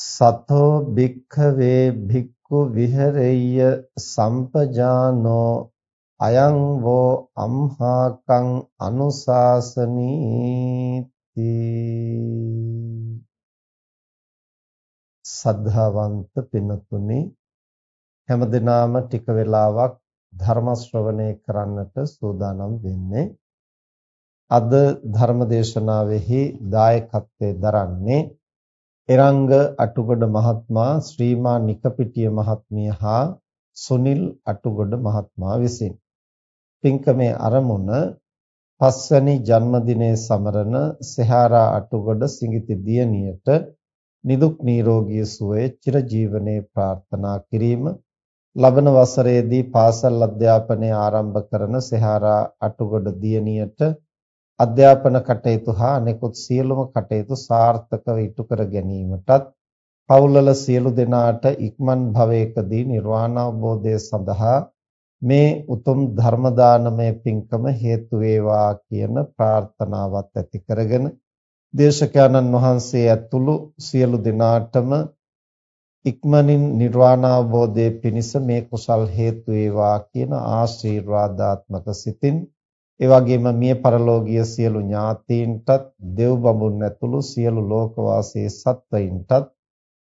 සතෝ භික්ඛවේ භික්ඛු විහෙරෙය්‍ය සම්පජානෝ අයං වෝ අම්හාකං අනුශාසනීති. සද්ධාවන්ත පින්තුනි හැමදෙනාම ටික වෙලාවක් ධර්ම ශ්‍රවණය කරන්නට සූදානම් වෙන්නේ. අද ධර්ම දේශනාවෙහි දායකත්වයේ දරන්නේ එරංග අටුගොඩ මහත්මයා ශ්‍රීමා නිකපිටිය මහත්මිය හා සුනිල් අටුගොඩ මහත්මයා විසින්. පින්කමේ අරමුණ පස්වැනි ජන්මදිනයේ සමරන සෙහාරා අටුගොඩ සිඟිති දියණියට නිදුක් නිරෝගී සුවය චිරජීවනයේ ප්‍රාර්ථනා කිරීම ලබන වසරේදී පාසල් අධ්‍යාපනය ආරම්භ කරන සෙහාරා අටුගොඩ දියණියට අධ්‍යාපන කටයුතු හා අනෙකුත් සියලුම කටයුතු සාර්ථකව ඉටු කර ගැනීමටත් පවුල්වල සියලු දෙනාට ඉක්මන් භවයකදී නිර්වාණ අවබෝධය සඳහා මේ උතුම් ධර්ම දානමය පින්කම හේතු වේවා කියන ප්‍රාර්ථනාවත් ඇති කරගෙන දේශකයන්න් වහන්සේ ඇතුළු සියලු දෙනාටම ඉක්මනින් නිර්වාණ අවබෝධයේ පිණිස මේ කුසල් හේතු වේවා කියන ආශිර්වාදාත්මක සිතින් ඒ වගේම මිය පරලෝකීය සියලු ඥාතීන්ටත් දෙව් බඹුන් ඇතුළු සියලු ලෝකවාසී සත්වයින්ටත්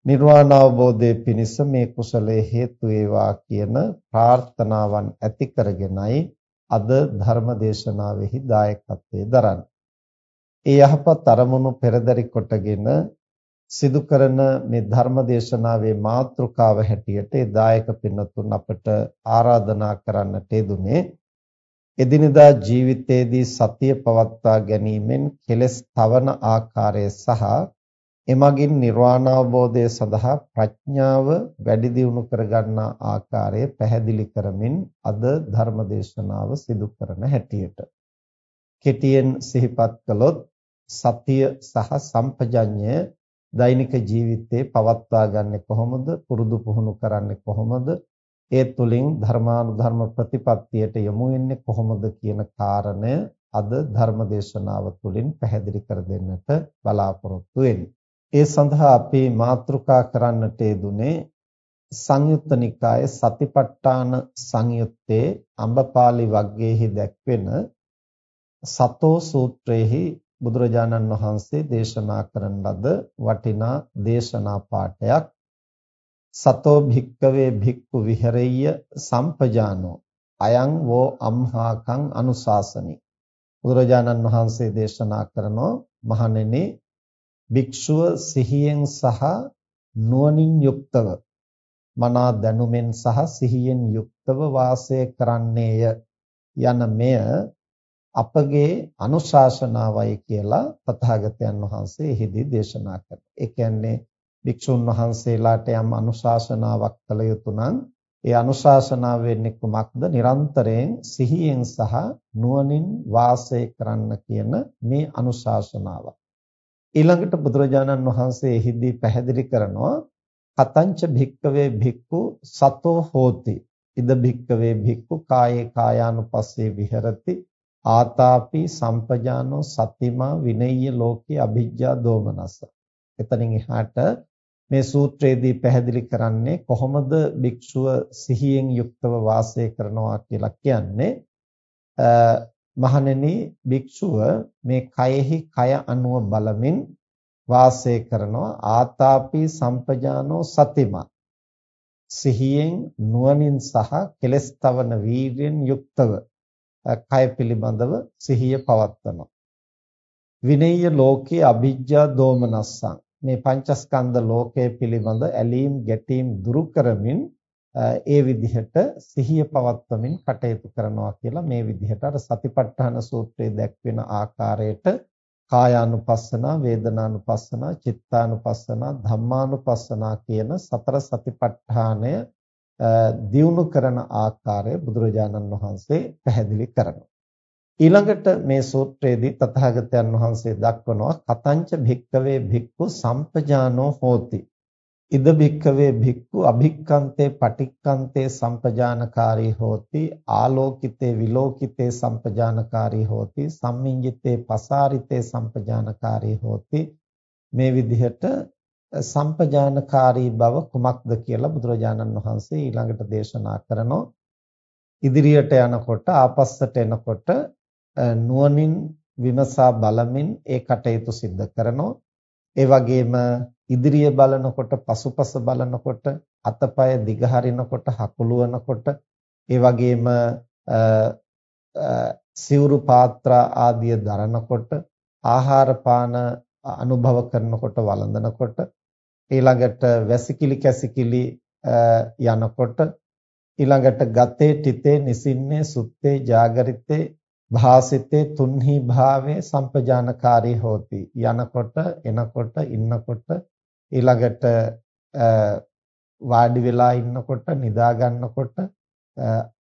නිර්වාණ අවබෝධයේ පිණිස මේ කුසලයේ හේතු වේවා කියන ප්‍රාර්ථනාවන් ඇති කරගෙනයි අද ධර්ම දේශනාවෙහි දායකත්වයේ දරන්නේ. ඒ යහපත් අරමුණු පෙරදරි කොටගෙන සිදු කරන මේ ධර්ම දේශනාවේ මාතෘකාව හැටියට ඒ දායක පින්නතුන් අපට ආරාධනා කරන්නට යෙදුනේ එදිනදා ජීවිතයේදී සතිය පවත්වා ගැනීමෙන් කෙලස් තවන ආකාරය සහ එමගින් නිර්වාණ අවබෝධය සඳහා ප්‍රඥාව වැඩි දියුණු කරගන්නා ආකාරය පැහැදිලි කරමින් අද ධර්ම දේශනාව සිදු කරන හැටියට. කෙටියෙන් සිහිපත් කළොත් සතිය සහ සම්පජඤ්ඤය දෛනික ජීවිතේ පවත්වා ගන්නෙ කොහොමද? පුරුදු පුහුණු කරන්නේ කොහොමද? ඒ තුලින් ධර්මානුධර්ම ප්‍රතිපත්තියට යොමු වෙන්නේ කොහොමද කියන කාරණය අද ධර්ම දේශනාව තුළින් පැහැදිලි කර දෙන්නට බලාපොරොත්තු වෙන්නේ. ඒ සඳහා අපි මාතෘකා කරන්නට යෙදුනේ සංයුත්ත නිකායේ සතිපට්ඨාන සංයුත්තේ අම්බපාලි වග්ගයේහි දැක්වෙන සතෝ සූත්‍රයේහි බුදුරජාණන් වහන්සේ දේශනා කරන ලද වටිනා දේශනා පාඩයක් සතෝ භික්කවේ භික්ඛු විහෙරෙය්‍ය සම්පජානෝ අයං වෝ අම්හාකං අනුශාසනි බුදුරජාණන් වහන්සේ දේශනා කරනෝ මහණෙනි භික්ෂුව සිහියෙන් සහ නුවණින් යුක්තව මනා දැනුමෙන් සහ සිහියෙන් යුක්තව වාසය කරන්නේය යන මෙය අපගේ අනුශාසනාවයි කියලා තථාගතයන් වහන්සේ එහිදී දේශනා කරනවා. ඒ කියන්නේ භික්ෂුන් වහන්සේලාට යම් අනුශාසනාවක් කළ යුතු නම් ඒ අනුශාසනාව වෙන්නේ කුමක්ද? නිරන්තරයෙන් සිහියෙන් සහ නුවණින් වාසය කරන්න කියන මේ අනුශාසනාව. ඊළඟට බුදුරජාණන් වහන්සේ එහිදී පැහැදිලි කරනවා කතංච භික්කවේ භික්ඛු සතෝ හෝති. ඉද භික්කවේ භික්ඛු කායේ කායානුපස්සේ විහෙරති ආතාපි සම්පජානෝ සතිමා විනය්‍ය ලෝකේ අභිජ්ජා දෝමනස. එතනින් එහාට මේ සූත්‍රයේදී පැහැදිලි කරන්නේ කොහොමද භික්ෂුව සිහියෙන් යුක්තව වාසය කරනවා කියලා කියන්නේ මහණෙනි භික්ෂුව මේ කයෙහි කය අනුව බලමින් වාසය කරනවා. ආතාපි සම්පජානෝ සතිමා. සිහියෙන් නුවණින් සහ කෙලස් තවන වීර්යෙන් යුක්තව කය පිළිබඳව සිහිය පවත්වනවා. විනේය ලෝකේ අභිජ්ජා දෝමනස්සං. මේ පංචස්කන්ධ ලෝකය පිළිබඳ ඇලීම් ගැටීම් දුරු කරමින් ඒ විදිහට සිහිය පවත්වමින් කටයුතු කරනවා කියලා මේ විදිහට අර සතිපට්ඨාන සූත්‍රයේ දැක්වෙන ආකාරයට කායානුපස්සනා වේදනානුපස්සනා චිත්තානුපස්සනා ධම්මානුපස්සනා කියන සතර සතිපට්ඨානය දියුණු කරන ආකාරය බුදුරජාණන් වහන්සේ පැහැදිලි කරනවා. ඊළඟට මේ සූත්‍රයේදී තථාගතයන් වහන්සේ දක්වනවා කතංච භික්කවේ භික්ඛු සම්පජානෝ හෝති. ඉද භික්කවේ භික්ඛු අභික්කන්තේ පටික්කන්තේ සම්පජානකාරී හෝති ආලෝකිතේ විලෝකිතේ සම්පජානකාරී හෝති සම්මිඤ්ජිතේ පසාරිතේ සම්පජානකාරී හෝති. මේ විදිහට සම්පජානකාරී බව කුමක්ද කියලා බුදුරජාණන් වහන්සේ ඊළඟට දේශනා කරනවා. ඉදිරියට යනකොට ආපස්සට එනකොට නුවණින් විමසා බලමින් ඒ කටයුතු සිද්ධ කරනවා. ඒ වගේම ඉදිරිය බලනකොට පසුපස බලනකොට අතපය දිගහරිනකොට හකුලුවනකොට ඒ වගේම සිවුරු පාත්‍ර ආදිය දරනකොට ආහාර පාන අනුභව කරනකොට වළඳනකොට ඊළඟට වැසිකිලි කැසිකිලි යනකොට ඊළඟට ගතේ තිතේ නිසින්නේ සුත්තේ ජාගරිතේ භාසිතේ තුන්හි භාවයේ සම්පජානකාරී හෝති යනකොට එනකොට ඉන්නකොට ඊළඟට වාඩි වෙලා ඉන්නකොට නිදා ගන්නකොට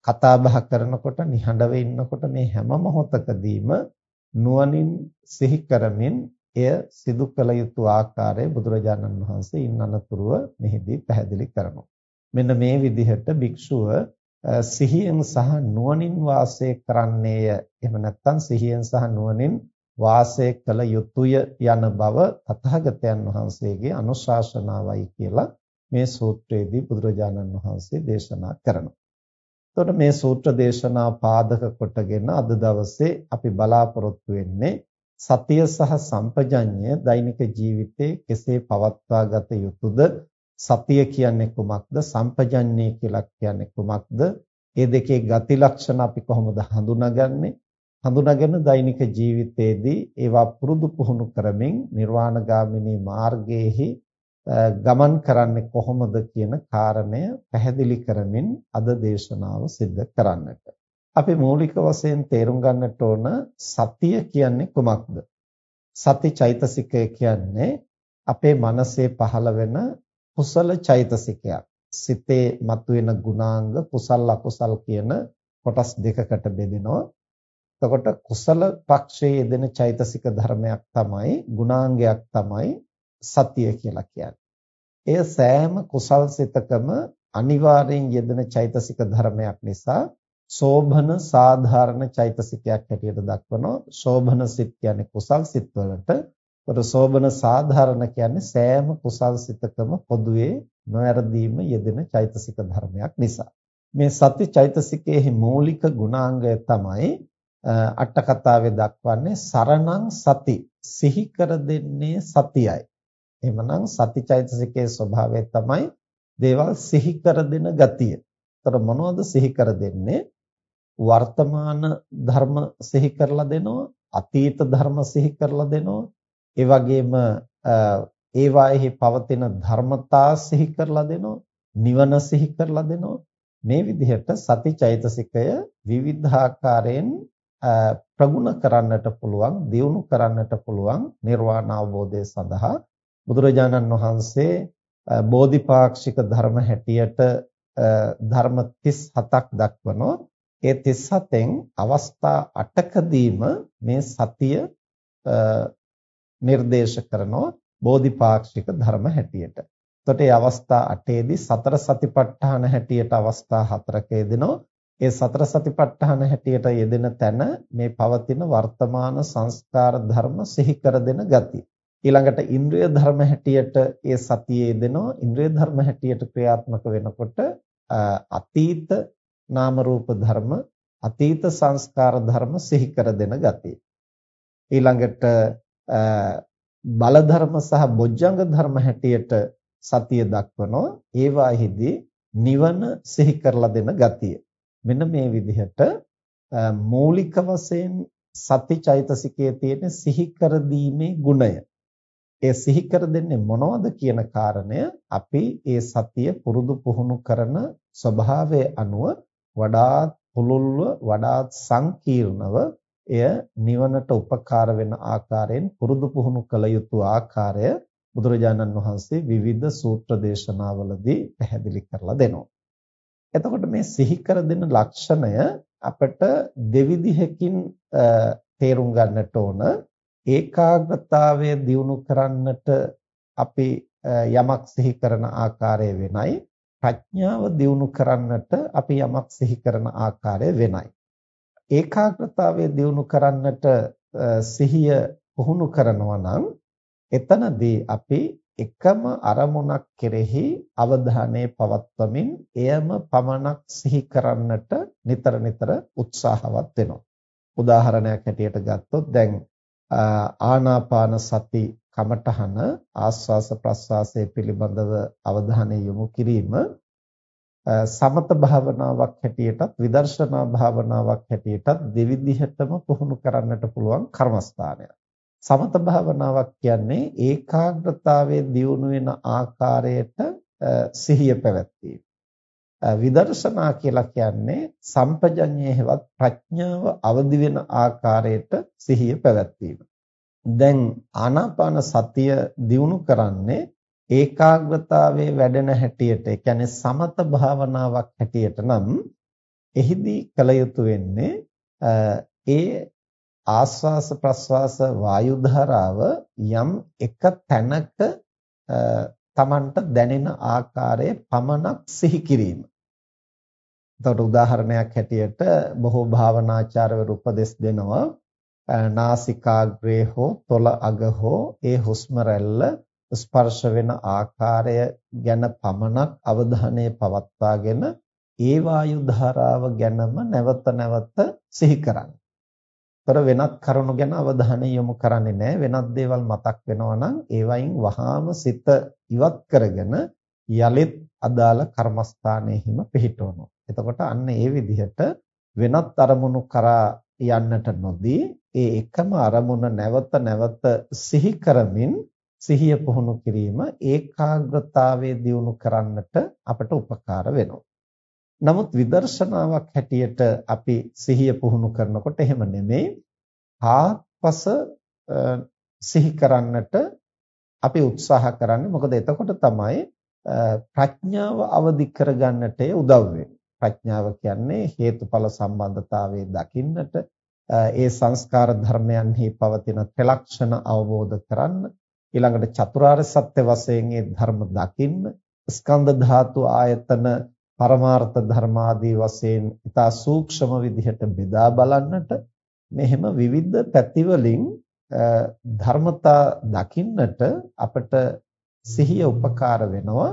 කතා බහ කරනකොට නිහඬව ඉන්නකොට මේ හැම මොහොතකදීම නුවණින් සිහි කරමින් එය සිදු කළ යුතු ආකාරය බුදුරජාණන් වහන්සේ ඉන්නනතුරුව මෙහිදී පැහැදිලි කරනවා. මෙන්න මේ විදිහට භික්ෂුව සිහියෙන් සහ නුවණින් වාසය කරන්නේය. එහෙම නැත්නම් සිහියෙන් සහ නුවණින් වාසය කළ යුතුය යන බව තථාගතයන් වහන්සේගේ අනුශාසනාවයි කියලා මේ සූත්‍රයේදී බුදුරජාණන් වහන්සේ දේශනා කරනවා. එතකොට මේ සූත්‍ර දේශනා පාදක කොටගෙන අද දවසේ අපි බලාපොරොත්තු වෙන්නේ සතිය සහ සම්පජඤ්ඤය දෛනික ජීවිතේ කෙසේ පවත්වා ගත යුතුද සතිය කියන්නේ කුමක්ද? සම්පජඤ්ඤය කියලා කියන්නේ කුමක්ද? මේ දෙකේ ගති ලක්ෂණ අපි කොහොමද හඳුනාගන්නේ? හඳුනාගෙන දෛනික ජීවිතයේදී ඒවා පුරුදු පුහුණු කරමින් නිර්වාණගාමිනී මාර්ගයේහි ගමන් කරන්නේ කොහොමද කියන කාරණය පැහැදිලි කරමින් අද දේශනාව සිද්ධ කරන්නට. අපි මූලික වශයෙන් තේරුම් ගන්නට ඕන සතිය කියන්නේ කුමක්ද? සති චෛතසිකය කියන්නේ අපේ මනසේ පහළ වෙන කුසල චෛතසිකයක්. සිතේ මතුවෙන ගුණාංග කුසල අකුසල් කියන කොටස් දෙකකට බෙදෙනවා. එතකොට කුසල පක්ෂයේ යෙදෙන චෛතසික ධර්මයක් තමයි ගුණාංගයක් තමයි සතිය කියලා කියන්නේ. එය සෑම කුසල් සිතකම අනිවාර්යෙන් යෙදෙන චෛතසික ධර්මයක් නිසා සෝභන සාධාරණ චෛතසිකයක් හැටියට දක්වනවා. සෝභන සිත් කියන්නේ කුසල් සිත් වලට ඒතර සෝබන සාධාරණ කියන්නේ සෑම කුසල් සිතකම පොදුවේ නොයරදීම යෙදෙන චෛතසික ධර්මයක් නිසා. මේ සති චෛතසිකයේ මූලික ගුණාංගය තමයි අට කතාවේ දක්වන්නේ සරණං සති සිහි කර දෙන්නේ සතියයි. එහෙමනම් සති චෛතසිකයේ ස්වභාවය තමයි දේවල් සිහි කර දෙන ගතිය. ඒතර මොනවද සිහි කර දෙන්නේ? වර්තමාන ධර්ම සිහි කරලා දෙනවා, අතීත ධර්ම සිහි කරලා දෙනවා, ඒ වගේම ඒවාෙහි පවතින ධර්මතා සිහි කරලා දෙනවා නිවන සිහි කරලා දෙනවා මේ විදිහට සති චෛතසිකය විවිධාකාරයෙන් ප්‍රගුණ කරන්නට පුළුවන්, දියුණු කරන්නට පුළුවන් නිර්වාණ අවබෝධය සඳහා බුදුරජාණන් වහන්සේ බෝධිපාක්ෂික ධර්ම හැටියට ධර්ම 37ක් දක්වනවා. ඒ 37න් අවස්ථා 8කදීම මේ සතිය නිර්දේශ කරනවා බෝධිපාක්ෂික ධර්ම හැටියට. එතකොට මේ අවස්ථා 8ේදී සතර සතිපට්ඨාන හැටියට අවස්ථා 4ක යෙදෙනවා. ඒ සතර සතිපට්ඨාන හැටියට යෙදෙන තැන මේ පවතින වර්තමාන සංස්කාර ධර්ම සිහි කර දෙන ගතිය. ඊළඟට ඉන්ද්‍රිය ධර්ම හැටියට ඒ සතියේ යෙදෙනවා. ඉන්ද්‍රිය ධර්ම හැටියට ක්‍රියාත්මක වෙනකොට අතීත නාම රූප ධර්ම අතීත සංස්කාර ධර්ම සිහි කර දෙන ගතිය. ඊළඟට බල ධර්ම සහ බොජ්ජංග ධර්ම හැටියට සතිය දක්වනවා. ඒවාෙහිදී නිවන සිහි කරලා දෙන ගතිය. මෙන්න මේ විදිහට මූලික වශයෙන් සති චෛතසිකයේ තියෙන සිහි කර දීමේ ගුණය. ඒ සිහි කර දෙන්නේ මොනවද කියන කාරණය අපි ඒ සතිය පුරුදු පුහුණු කරන ස්වභාවය අනුව වඩාත් පුළුල්ව වඩාත් සංකීර්ණව එය නිවනට උපකාර වෙන ආකාරයෙන් පුරුදු පුහුණු කළ යුතු ආකාරය බුදුරජාණන් වහන්සේ විවිධ සූත්‍ර දේශනාවලදී පැහැදිලි කරලා දෙනවා. එතකොට මේ සිහි කර දෙන ලක්ෂණය අපිට දෙවිධයකින් තේරුම් ගන්නට ඕන. ඒකාග්‍රතාවය දියුණු කරන්නට අපි යමක් සිහි කරන ආකාරය වෙනයි. ප්‍රඥාව දියුණු කරන්නට අපි යමක් සිහි කරන ආකාරය වෙනයි. ඒකාග්‍රතාවය දියුණු කරන්නට සිහිය පුහුණු කරනවා නම් එතනදී අපි එකම අරමුණක් කෙරෙහි අවධානය පවත්වමින් එයම පමණක් සිහි කරන්නට නිතර නිතර උත්සාහවත් වෙනවා. උදාහරණයක් හැටියට ගත්තොත් දැන් ආනාපාන සති කමඨහන ආස්වාස ප්‍රස්වාසයේ පිළිබඳව අවධානය යොමු කිරීම සමත භාවනාවක් හැටියටත් විදර්ශනා භාවනාවක් හැටියටත් දෙවිධයටම පුහුණු කරන්නට පුළුවන් කර්මස්ථානයක්. සමත භාවනාවක් කියන්නේ ඒකාග්‍රතාවයේ දියුණු වෙන ආකාරයට සිහිය පැවැත්වීම. විදර්ශනා කියලා කියන්නේ සම්පජඤ්ඤයේවත් ප්‍රඥාව අවදි වෙන ආකාරයට සිහිය පැවැත්වීම. දැන් ආනාපාන සතිය දියුණු කරන්නේ ඒකාග්‍රතාවයේ වැඩෙන හැටියට, ඒ කියන්නේ සමත භාවනාවක් හැටියට නම් එහිදී කල යුතු වෙන්නේ ඒ ආස්වාස ප්‍රස්වාස වායු ධාරාව යම් එක තැනක තමන්ට දැනෙන ආකාරයේ පමණක් සිහි කිරීම. එතකොට උදාහරණයක් හැටියට බොහෝ භාවනාචාර්යවරු උපදෙස් දෙනවා නාසිකාග්‍රේ හෝ තොල අග හෝ ඒ හුස්ම රැල්ල ස්පර්ශ වෙන ආකාරය ගැන පමණක් අවධානය පවත්වාගෙන ඒ වායු ධාරාව ගැනම නැවත නැවත සිහි කරන්න. තොර වෙනත් කරුණු ගැන අවධානය යොමු කරන්නේ නැහැ. වෙනත් දේවල් මතක් වෙනවා නම් ඒවයින් වහාම සිත ඉවත් කරගෙන යලිත් අදාළ කර්මස්ථානයෙහිම පිහිටවනවා. එතකොට අන්න ඒ විදිහට වෙනත් අරමුණු කරා යන්නට නොදී ඒ එකම අරමුණ නැවත නැවත සිහි කරමින් සිහිය පුහුණු කිරීම ඒකාග්‍රතාවයේ දියුණු කරන්නට අපට උපකාර වෙනවා. නමුත් විදර්ශනාවක් හැටියට අපි සිහිය පුහුණු කරනකොට එහෙම නෙමෙයි. ආත්පස සිහි කරන්නට අපි උත්සාහ කරන්නේ. මොකද එතකොට තමයි ප්‍රඥාව අවදි කරගන්නට උදව් ප්‍රඥාව කියන්නේ හේතුඵල සම්බන්ධතාවයේ දකින්නට ඒ සංස්කාර ධර්මයන්හි පවතින ත්‍රිලක්ෂණ අවබෝධ කරන්න ඊළඟට චතුරාර්ය සත්‍ය වශයෙන් ඒ ධර්ම දකින්න ස්කන්ධ ධාතු ආයතන පරමාර්ථ ධර්මාදී වශයෙන් ඉතා සූක්ෂම විදිහට බෙදා බලන්නට මෙහෙම විවිධ පැතිවලින් ධර්මතා දකින්නට අපට සිහිය උපකාර වෙනවා.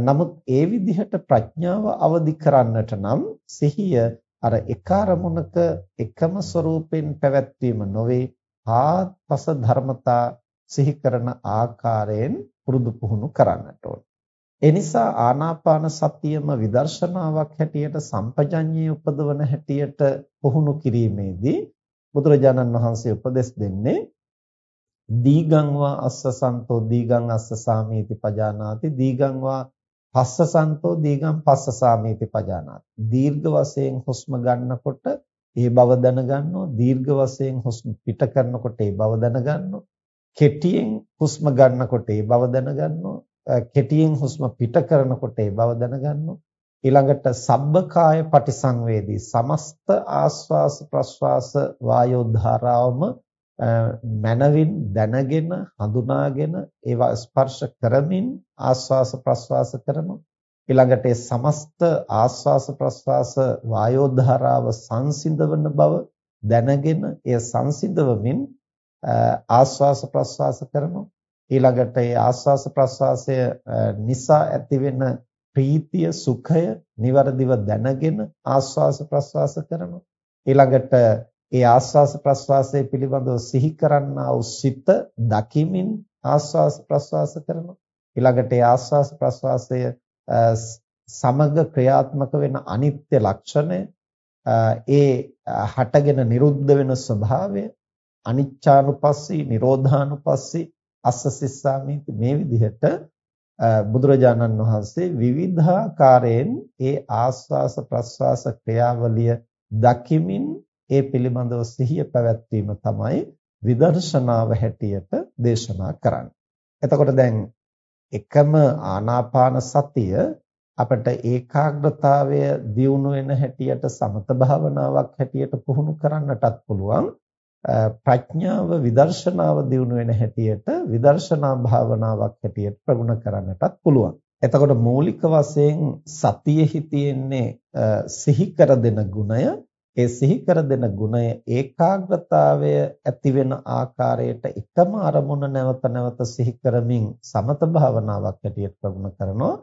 නමුත් ඒ විදිහට ප්‍රඥාව අවදි කරන්නට නම් සිහිය අර එක අරමුණක එකම ස්වરૂපයෙන් පැවැත්වීම නොවේ. ආත්පස ධර්මතා සිහි කරන ආකාරයෙන් පුරුදු පුහුණු කරන්නට ඕන. ඒ නිසා ආනාපාන සතියම විදර්ශනාවක් හැටියට සම්පජඤ්ඤයේ උපදවන හැටියට පුහුණු කිරීමේදී බුදුරජාණන් වහන්සේ උපදෙස් දෙන්නේ දීගං වා අස්සසන්තෝ දීගං අස්සසාමීති පජානාති දීගං වා පස්සසන්තෝ දීගං පස්සසාමීති පජානාති. දීර්ඝ වශයෙන් හුස්ම ගන්නකොට ඒ බව දැනගන්නවා දීර්ඝ වශයෙන් හුස්ම පිට කරනකොට ඒ බව දැනගන්නවා කෙටියෙන් හුස්ම ගන්නකොට ඒ බව දැනගන්නවා. කෙටියෙන් හුස්ම පිට කරනකොට ඒ බව දැනගන්නවා. ඊළඟට සබ්බකාය පටිසංවේදී සමස්ත ආස්වාස ප්‍රස්වාස වායෝ ධාරාවම මනවින් දැනගෙන හඳුනාගෙන ඒවා ස්පර්ශ කරමින් ආස්වාස ප්‍රස්වාස කරනවා. ඊළඟට ඒ සමස්ත ආස්වාස ප්‍රස්වාස වායෝ ධාරාව සංසිඳවන බව දැනගෙන එය සංසිඳවමින් ආස්වාස ප්‍රස්වාස කරනවා ඊළඟට ඒ ආස්වාස ප්‍රස්වාසය නිසා ඇතිවෙන ප්‍රීතිය සුඛය નિවරදිව දැනගෙන ආස්වාස ප්‍රස්වාස කරනවා ඊළඟට ඒ ආස්වාස ප්‍රස්වාසයේ පිළිබඳව සිහි කරන්නා වූ සිත දකිමින් ආස්වාස ප්‍රස්වාස කරනවා ඊළඟට ඒ ආස්වාස ප්‍රස්වාසය සමග ක්‍රියාත්මක වෙන අනිත්‍ය ලක්ෂණය ඒ හටගෙන නිරුද්ධ වෙන ස්වභාවය අනිච්චානුපස්සී නිරෝධානුපස්සී අස්ස සිස්සාමීති මේ විදිහට බුදුරජාණන් වහන්සේ විවිධාකාරයෙන් ඒ ආස්වාස ප්‍රස්වාස ක්‍රියාවලිය දකිමින් ඒ පිළිබඳව සිහිය පැවැත්වීම තමයි විදර්ශනාව හැටියට දේශනා කරන්නේ. එතකොට දැන් එකම ආනාපාන සතිය අපිට ඒකාග්‍රතාවය දියුණු වෙන හැටියට සමත භාවනාවක් හැටියට පුහුණු කරන්නටත් පුළුවන් ප්‍රඥාව විදර්ශනාව දියුණු වෙන හැටියට විදර්ශනා භාවනාවක් හැටියට ප්‍රගුණ කරන්නටත් පුළුවන්. එතකොට මූලික වශයෙන් සතියෙහි තියෙන්නේ සිහි කර දෙන ගුණය ඒ සිහි කර දෙන ගුණය ඒකාග්‍රතාවය ඇති වෙන ආකාරයට එකම අරමුණ නැවත නැවත සිහි කරමින් සමත භාවනාවක් ඇටියට ප්‍රගුණ කරනවා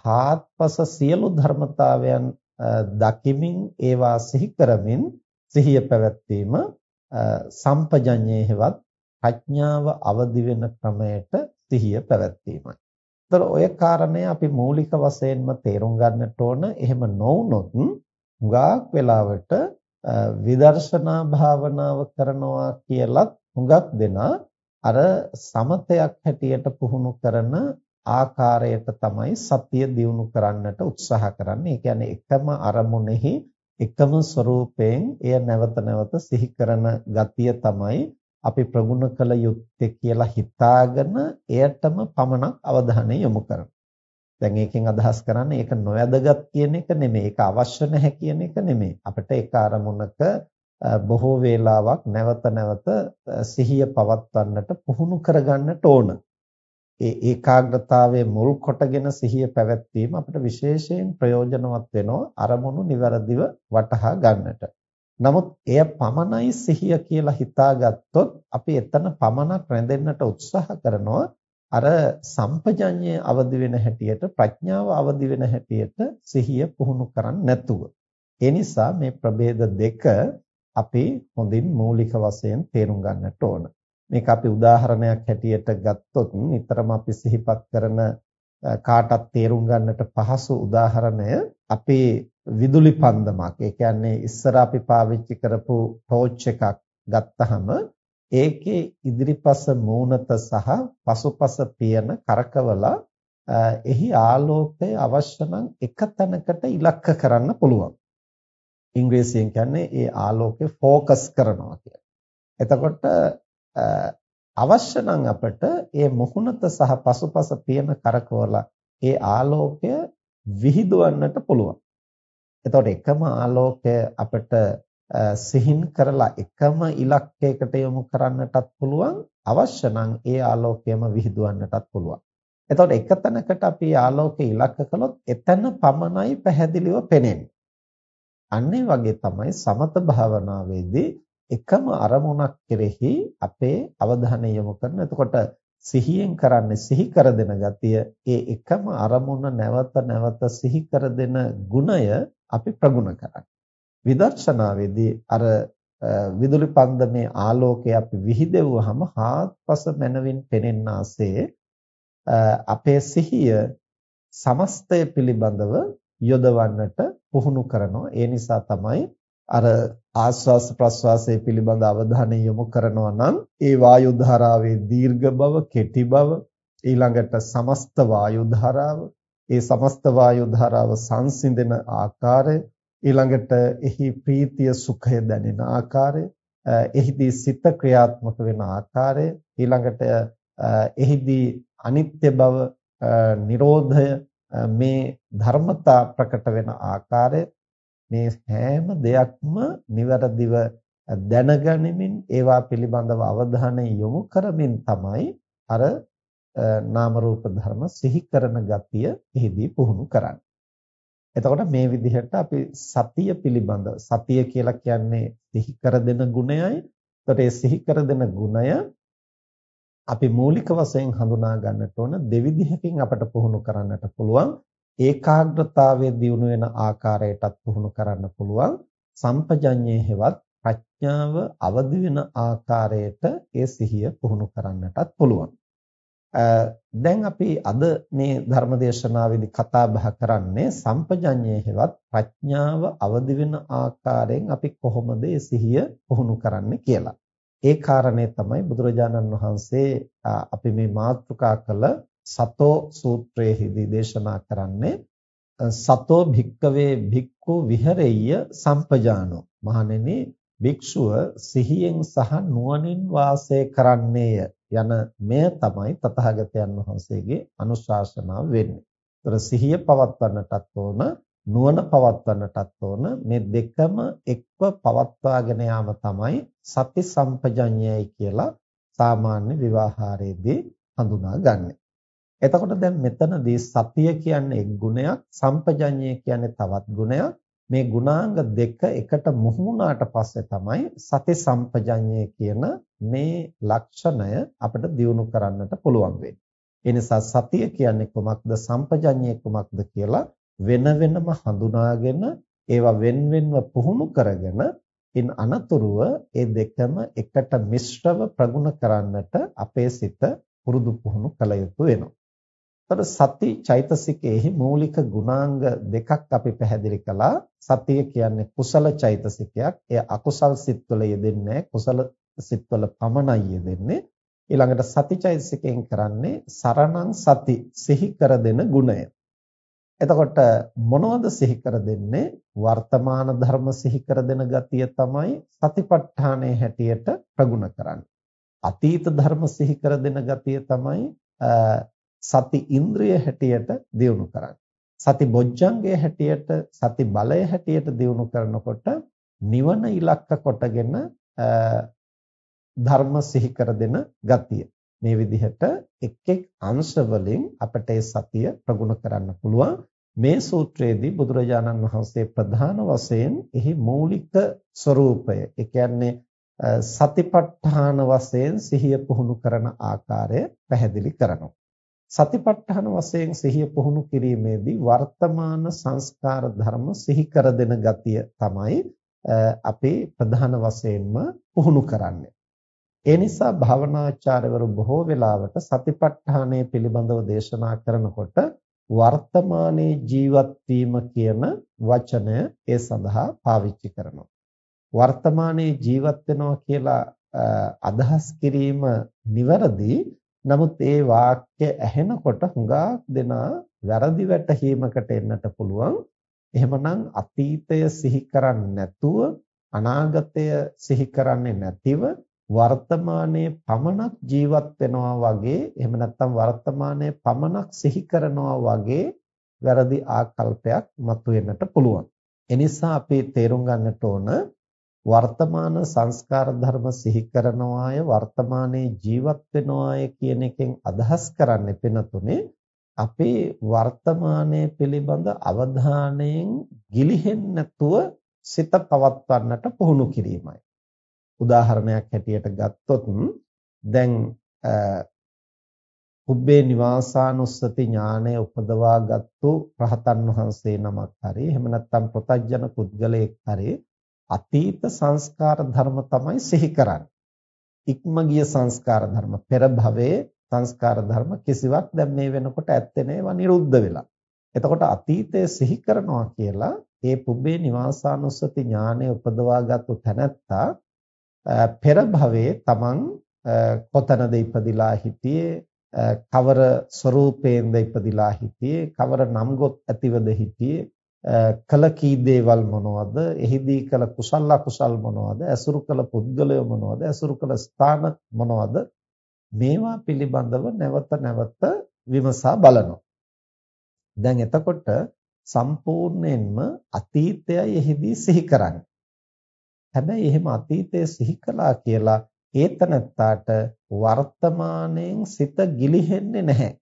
හාත්පස සියලු ධර්මතාවයන් දකිමින් ඒවා සිහි කරමින් සිහිය පැවැත්වීම සම්පජඤ්ඤේහවත් ප්‍රඥාව අවදි වෙන ක්‍රමයට සිහිය පැවැත්වීමයි. ඒතර ඔය කාරණය අපි මූලික වශයෙන්ම තේරුම් ගන්නට ඕන. එහෙම නොවුනොත් හුඟක් වෙලාවට විදර්ශනා භාවනාව කරනවා කියලත් හුඟක් දෙනා අර සමතයක් හැටියට පුහුණු කරන ආකාරයට තමයි සතිය දියුණු කරන්නට උත්සාහ කරන්නේ. ඒ කියන්නේ එකම අරමුණෙහි එකම ස්වરૂපයෙන් එය නැවත නැවත සිහි කරන ගතිය තමයි අපි ප්‍රගුණ කළ යුත්තේ කියලා හිතාගෙන එයටම පමණක් අවධානය යොමු කරනවා. දැන් ඒකෙන් අදහස් කරන්නේ ඒක නොවැදගත් කියන එක නෙමෙයි. ඒක අවශ්‍ය නැහැ කියන එක නෙමෙයි. අපිට ඒක අරමුණක බොහෝ වේලාවක් නැවත නැවත සිහිය පවත්වන්නට පුහුණු කරගන්නට ඕන. ඒ ඒකාග්‍රතාවයේ මුල් කොටගෙන සිහිය පැවැත්වීම අපිට විශේෂයෙන් ප්‍රයෝජනවත් වෙනවා අරමුණු નિවරදිව වටහා ගන්නට. නමුත් එය පමණයි සිහිය කියලා හිතාගත්තොත් අපි එතන පමණක් රැඳෙන්නට උත්සාහ කරනවා අර සම්පජඤ්ඤය අවදි වෙන හැටියට ප්‍රඥාව අවදි වෙන හැටියට සිහිය පුහුණු කරන්නේ නැතුව. ඒ නිසා මේ ප්‍රභේද දෙක අපි හොඳින් මූලික වශයෙන් තේරුම් ගන්නට ඕන. මේක අපි උදාහරණයක් හැටියට ගත්තොත් නිතරම අපි සිහිපත් කරන කාටත් තේරුම් ගන්නට පහසු උදාහරණය අපේ විදුලි පන්දමක්. ඒ කියන්නේ ඉස්සර අපි පාවිච්චි කරපු ටෝච් එකක් ගත්තහම ඒකේ ඉදිරිපස මූණත සහ පසුපස පියන කරකවලා එහි ආලෝකය අවශ්‍ය නම් එක තැනකට ඉලක්ක කරන්න පුළුවන්. ඉංග්‍රීසියෙන් කියන්නේ ඒ ආලෝකය ફોකස් කරනවා කියලා. එතකොට අවශ්‍ය නම් අපිට ඒ මුහුණත සහ පසුපස පියන කරකවලා ඒ ආලෝකය විහිදුවන්නට පුළුවන්. එතකොට එකම ආලෝකය අපිට සිහින් කරලා එකම ඉලක්කයකට යොමු කරන්නටත් පුළුවන් අවශ්‍ය නම් ඒ ආලෝකයම විහිදුවන්නටත් පුළුවන්. එතකොට එක තැනකට අපි ආලෝකය ඉලක්ක කළොත් එතන පමණයි පැහැදිලිව පෙනෙන්නේ. අන්නේ වගේ තමයි සමත භාවනාවේදී එකම අරමුණක් කෙරෙහි අපේ අවධානය යොමු කරන. එතකොට සිහියෙන් කරන්නේ සිහි කර දෙන ගතිය ඒ එකම අරමුණ නැවත නැවත සිහි කර දෙන ගුණය අපි ප්‍රගුණ කරන්නේ. විදර්ශනාවේදී අර විදුලි පන්දමේ ආලෝකය අපි විහිදෙව්වහම හාත්පස මනවින් පෙනෙන්නාසේ අපේ සිහිය සමස්තය පිළිබඳව යොදවන්නට පුහුණු කරනවා ඒ නිසා තමයි අර ආස්වාස් ප්‍රස්වාසයේ පිළිබඳ අවධානය යොමු කරනවා නම් ඒ වායු ධාරාවේ දීර්ඝ බව කෙටි බව ඊළඟට සමස්ත වායු ධාරාව ඒ සමස්ත වායු ධාරාව සංසිඳන ආකාරය ඊළඟට එහි ප්‍රීතිය සුඛය දැනෙන ආකාරය එහිදී සිත ක්‍රියාත්මක වෙන ආකාරය ඊළඟට එහිදී අනිත්‍ය බව නිරෝධය මේ ධර්මතා ප්‍රකට වෙන ආකාරය මේ හැම දෙයක්ම નિවරදිව දැනගනිමින් ඒවා පිළිබඳව අවධානය යොමු කරමින් තමයි අර නාම රූප ධර්ම සිහි කරන ගතිය එහිදී පුහුණු කරන්නේ. එතකොට මේ විදිහට අපි සතිය පිළිබඳ සතිය කියලා කියන්නේ සිහි කර දෙන ගුණයයි. එතකොට මේ සිහි කර දෙන ගුණය අපි මූලික වශයෙන් හඳුනා ගන්නට ඕන දෙවිධයකින් අපට පුහුණු කරන්නට පුළුවන්. ඒකාග්‍රතාවයේ දියුණු වෙන ආකාරයටත් පුහුණු කරන්න පුළුවන්. සම්පජඤ්ඤයේ හෙවත් ප්‍රඥාව අවදි වෙන ආකාරයට ඒ සිහිය පුහුණු කරන්නටත් පුළුවන්. දැන් අපි අද මේ ධර්මදේශනාවේදී කතා බහ කරන්නේ සම්පජඤ්ඤයේ හෙවත් ප්‍රඥාව අවදි වෙන ආකාරයෙන් අපි කොහොමද ඒ සිහිය පුහුණු කරන්නේ කියලා. ඒ කාරණේ තමයි බුදුරජාණන් වහන්සේ අපි මේ මාතෘකා කළ සතෝ සූත්‍රයේදී දේශනා කරන්නේ සතෝ භික්කවේ භික්ඛු විහෙරෙය්‍ය සම්පජානෝ මහණෙනි භික්ෂුව සිහියෙන් සහ නුවණින් වාසය කරන්නේය යන මෙය තමයි තථාගතයන් වහන්සේගේ අනුශාසනාව වෙන්නේ. ඒතර සිහිය පවත්වන්නටත් ඕන නුවණ පවත්වන්නටත් ඕන මේ දෙකම එක්ව පවත්වාගෙන යාම තමයි සති සම්පජඤ්ඤයයි කියලා සාමාන්‍ය විවාහාරයේදී හඳුනාගන්නේ. එතකොට දැන් මෙතනදී සතිය කියන්නේ එක් ගුණයක් සම්පජඤ්ඤය කියන්නේ තවත් ගුණයක් මේ ගුණාංග දෙක එකට මුහුණාට පස්සේ තමයි සති සම්පජඤ්ඤය කියන මේ ලක්ෂණය අපිට දියුණු කරන්නට පුළුවන් වෙන්නේ. ඒ නිසා සතිය කියන්නේ කොමක්ද සම්පජඤ්ඤය කොමක්ද කියලා වෙන වෙනම හඳුනාගෙන ඒවා වෙන වෙනම පුහුණු කරගෙන ඉන් අනතුරුව ඒ දෙකම එකට මිශ්‍රව ප්‍රගුණ කරන්නට අපේ සිත පුරුදු පුහුණු කළ යුතු වෙනවා. එතකොට සති චෛතසිකයේහි මූලික ගුණාංග දෙකක් අපි පැහැදිලි කළා. සතිය කියන්නේ කුසල චෛතසිකයක්. එය අකුසල් සිත්වල යෙදෙන්නේ කුසල සිත්වල පමණයි යෙදෙන්නේ. ඊළඟට සති චෛතසිකයෙන් කරන්නේ සරණං සති සිහි කර දෙන ගුණය. එතකොට මොනවද සිහි කර දෙන්නේ? වර්තමාන ධර්ම සිහි කර දෙන ගතිය තමයි සතිපට්ඨානයේ හැටියට ප්‍රගුණ කරන්නේ. අතීත ධර්ම සිහි කර දෙන ගතිය තමයි සති ඉන්ද්‍රිය හැටියට දියුණු කරන්නේ. සති බොජ්ජංගය හැටියට සති බලය හැටියට දියුණු කරනකොට නිවන ඉලක්ක කොටගෙන ධර්ම සිහි කර දෙන ගතිය. මේ විදිහට එක් එක් අංශ වලින් අපට ඒ සතිය ප්‍රගුණ කරන්න පුළුවන්. මේ සූත්‍රයේදී බුදුරජාණන් වහන්සේ ප්‍රධාන වශයෙන් එහි මූලික ස්වરૂපය, ඒ කියන්නේ සතිපට්ඨාන වශයෙන් සිහිය පුහුණු කරන ආකාරය පැහැදිලි කරනවා. සතිපට්ඨාන වශයෙන් සිහිය පුහුණු කිරීමේදී වර්තමාන සංස්කාර ධර්ම සිහි කර දෙන ගතිය තමයි අපේ ප්‍රධාන වශයෙන්ම පුහුණු කරන්නේ. ඒ නිසා භාවනාචාර්යවරු බොහෝ වෙලාවට සතිපට්ඨානය පිළිබඳව දේශනා කරනකොට වර්තමානයේ ජීවත් කියන වචනය ඒ සඳහා පාවිච්චි කරනවා. වර්තමානයේ ජීවත් වෙනවා කියලා අදහස් කිරීම නිවැරදි නමුත් ඒ වාක්‍ය ඇහෙනකොට හුඟක් දෙනා වැරදි වැටහීමකට එන්නට පුළුවන්. එහෙමනම් අතීතය සිහි කරන්නේ නැතුව අනාගතය සිහි කරන්නේ නැතිව වර්තමානයේ පමණක් ජීවත් වෙනවා වගේ එහෙම නැත්නම් වර්තමානයේ පමණක් සිහි කරනවා වගේ වැරදි ආකල්පයක් මතුවෙන්නට පුළුවන්. එනිසා අපි තේරුම් ගන්නට ඕන වර්තමාන සංස්කාර ධර්ම සිහි කරනවාය වර්තමානයේ ජීවත් වෙනවාය කියන එකෙන් අදහස් කරන්නේ පෙනතුනේ අපේ වර්තමානයේ පිළිබඳ අවධානයෙන් ගිලිහෙන්නේ නැතුව සිත පවත්වන්නට පුහුණු කිරීමයි. උදාහරණයක් හැටියට ගත්තොත් දැන් උබ්බේ නිවාසානුස්සති ඥානය උපදවාගත්තු රහතන් වහන්සේ නමක් හරි එහෙම නැත්නම් ප්‍රතජන පුද්ගලයෙක් හරි අතීත සංස්කාර ධර්ම තමයි සිහි කරන්නේ. ඉක්ම ගිය සංස්කාර ධර්ම පෙර භවයේ සංස්කාර ධර්ම කිසිවක් දැන් මේ වෙනකොට ඇත්තේ නේවා නිරුද්ධ වෙලා. එතකොට අතීතය සිහි කරනවා කියලා ඒ පුබ්බේ නිවාසානුස්සති ඥානය උපදවාගත්තු තැනැත්තා පෙර භවයේ තමන් කොතනද ඉපදිලා හිටියේ කවර ස්වરૂපයෙන්ද ඉපදිලා හිටියේ කවර නම් ගොත් ඇතිවද හිටියේ කළ කී දේවල් මොනවද? එහිදී කළ කුසල අකුසල් මොනවද? ඇසුරු කළ පුද්ගලය මොනවද? ඇසුරු කළ ස්ථාන මොනවද? මේවා පිළිබඳව නැවත නැවත විමසා බලනවා. දැන් එතකොට සම්පූර්ණයෙන්ම අතීතයයි එහිදී සිහි කරන්නේ. හැබැයි එහෙම අතීතය සිහි කළා කියලා ඒතනත්තාට වර්තමානයෙන් සිත ගිලිහෙන්නේ නැහැ.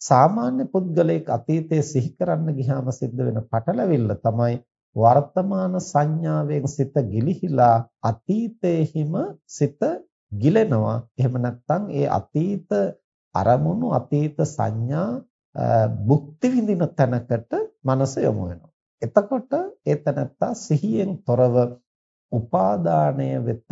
සාමාන්‍ය පුද්ගලයෙක් අතීතයේ සිහි කරන්න ගියාම සිද්ධ වෙන පටලැවිල්ල තමයි වර්තමාන සංඥාවෙන් සිත ගිලිහිලා අතීතයේහිම සිත ගිලෙනවා. එහෙම නැත්නම් ඒ අතීත අරමුණු අතීත සංඥා භුක්ති විඳින තැනකට මනස යොමු වෙනවා. එතකොට ඒ තැනත්තා සිහියෙන් තොරව උපාදානය වෙත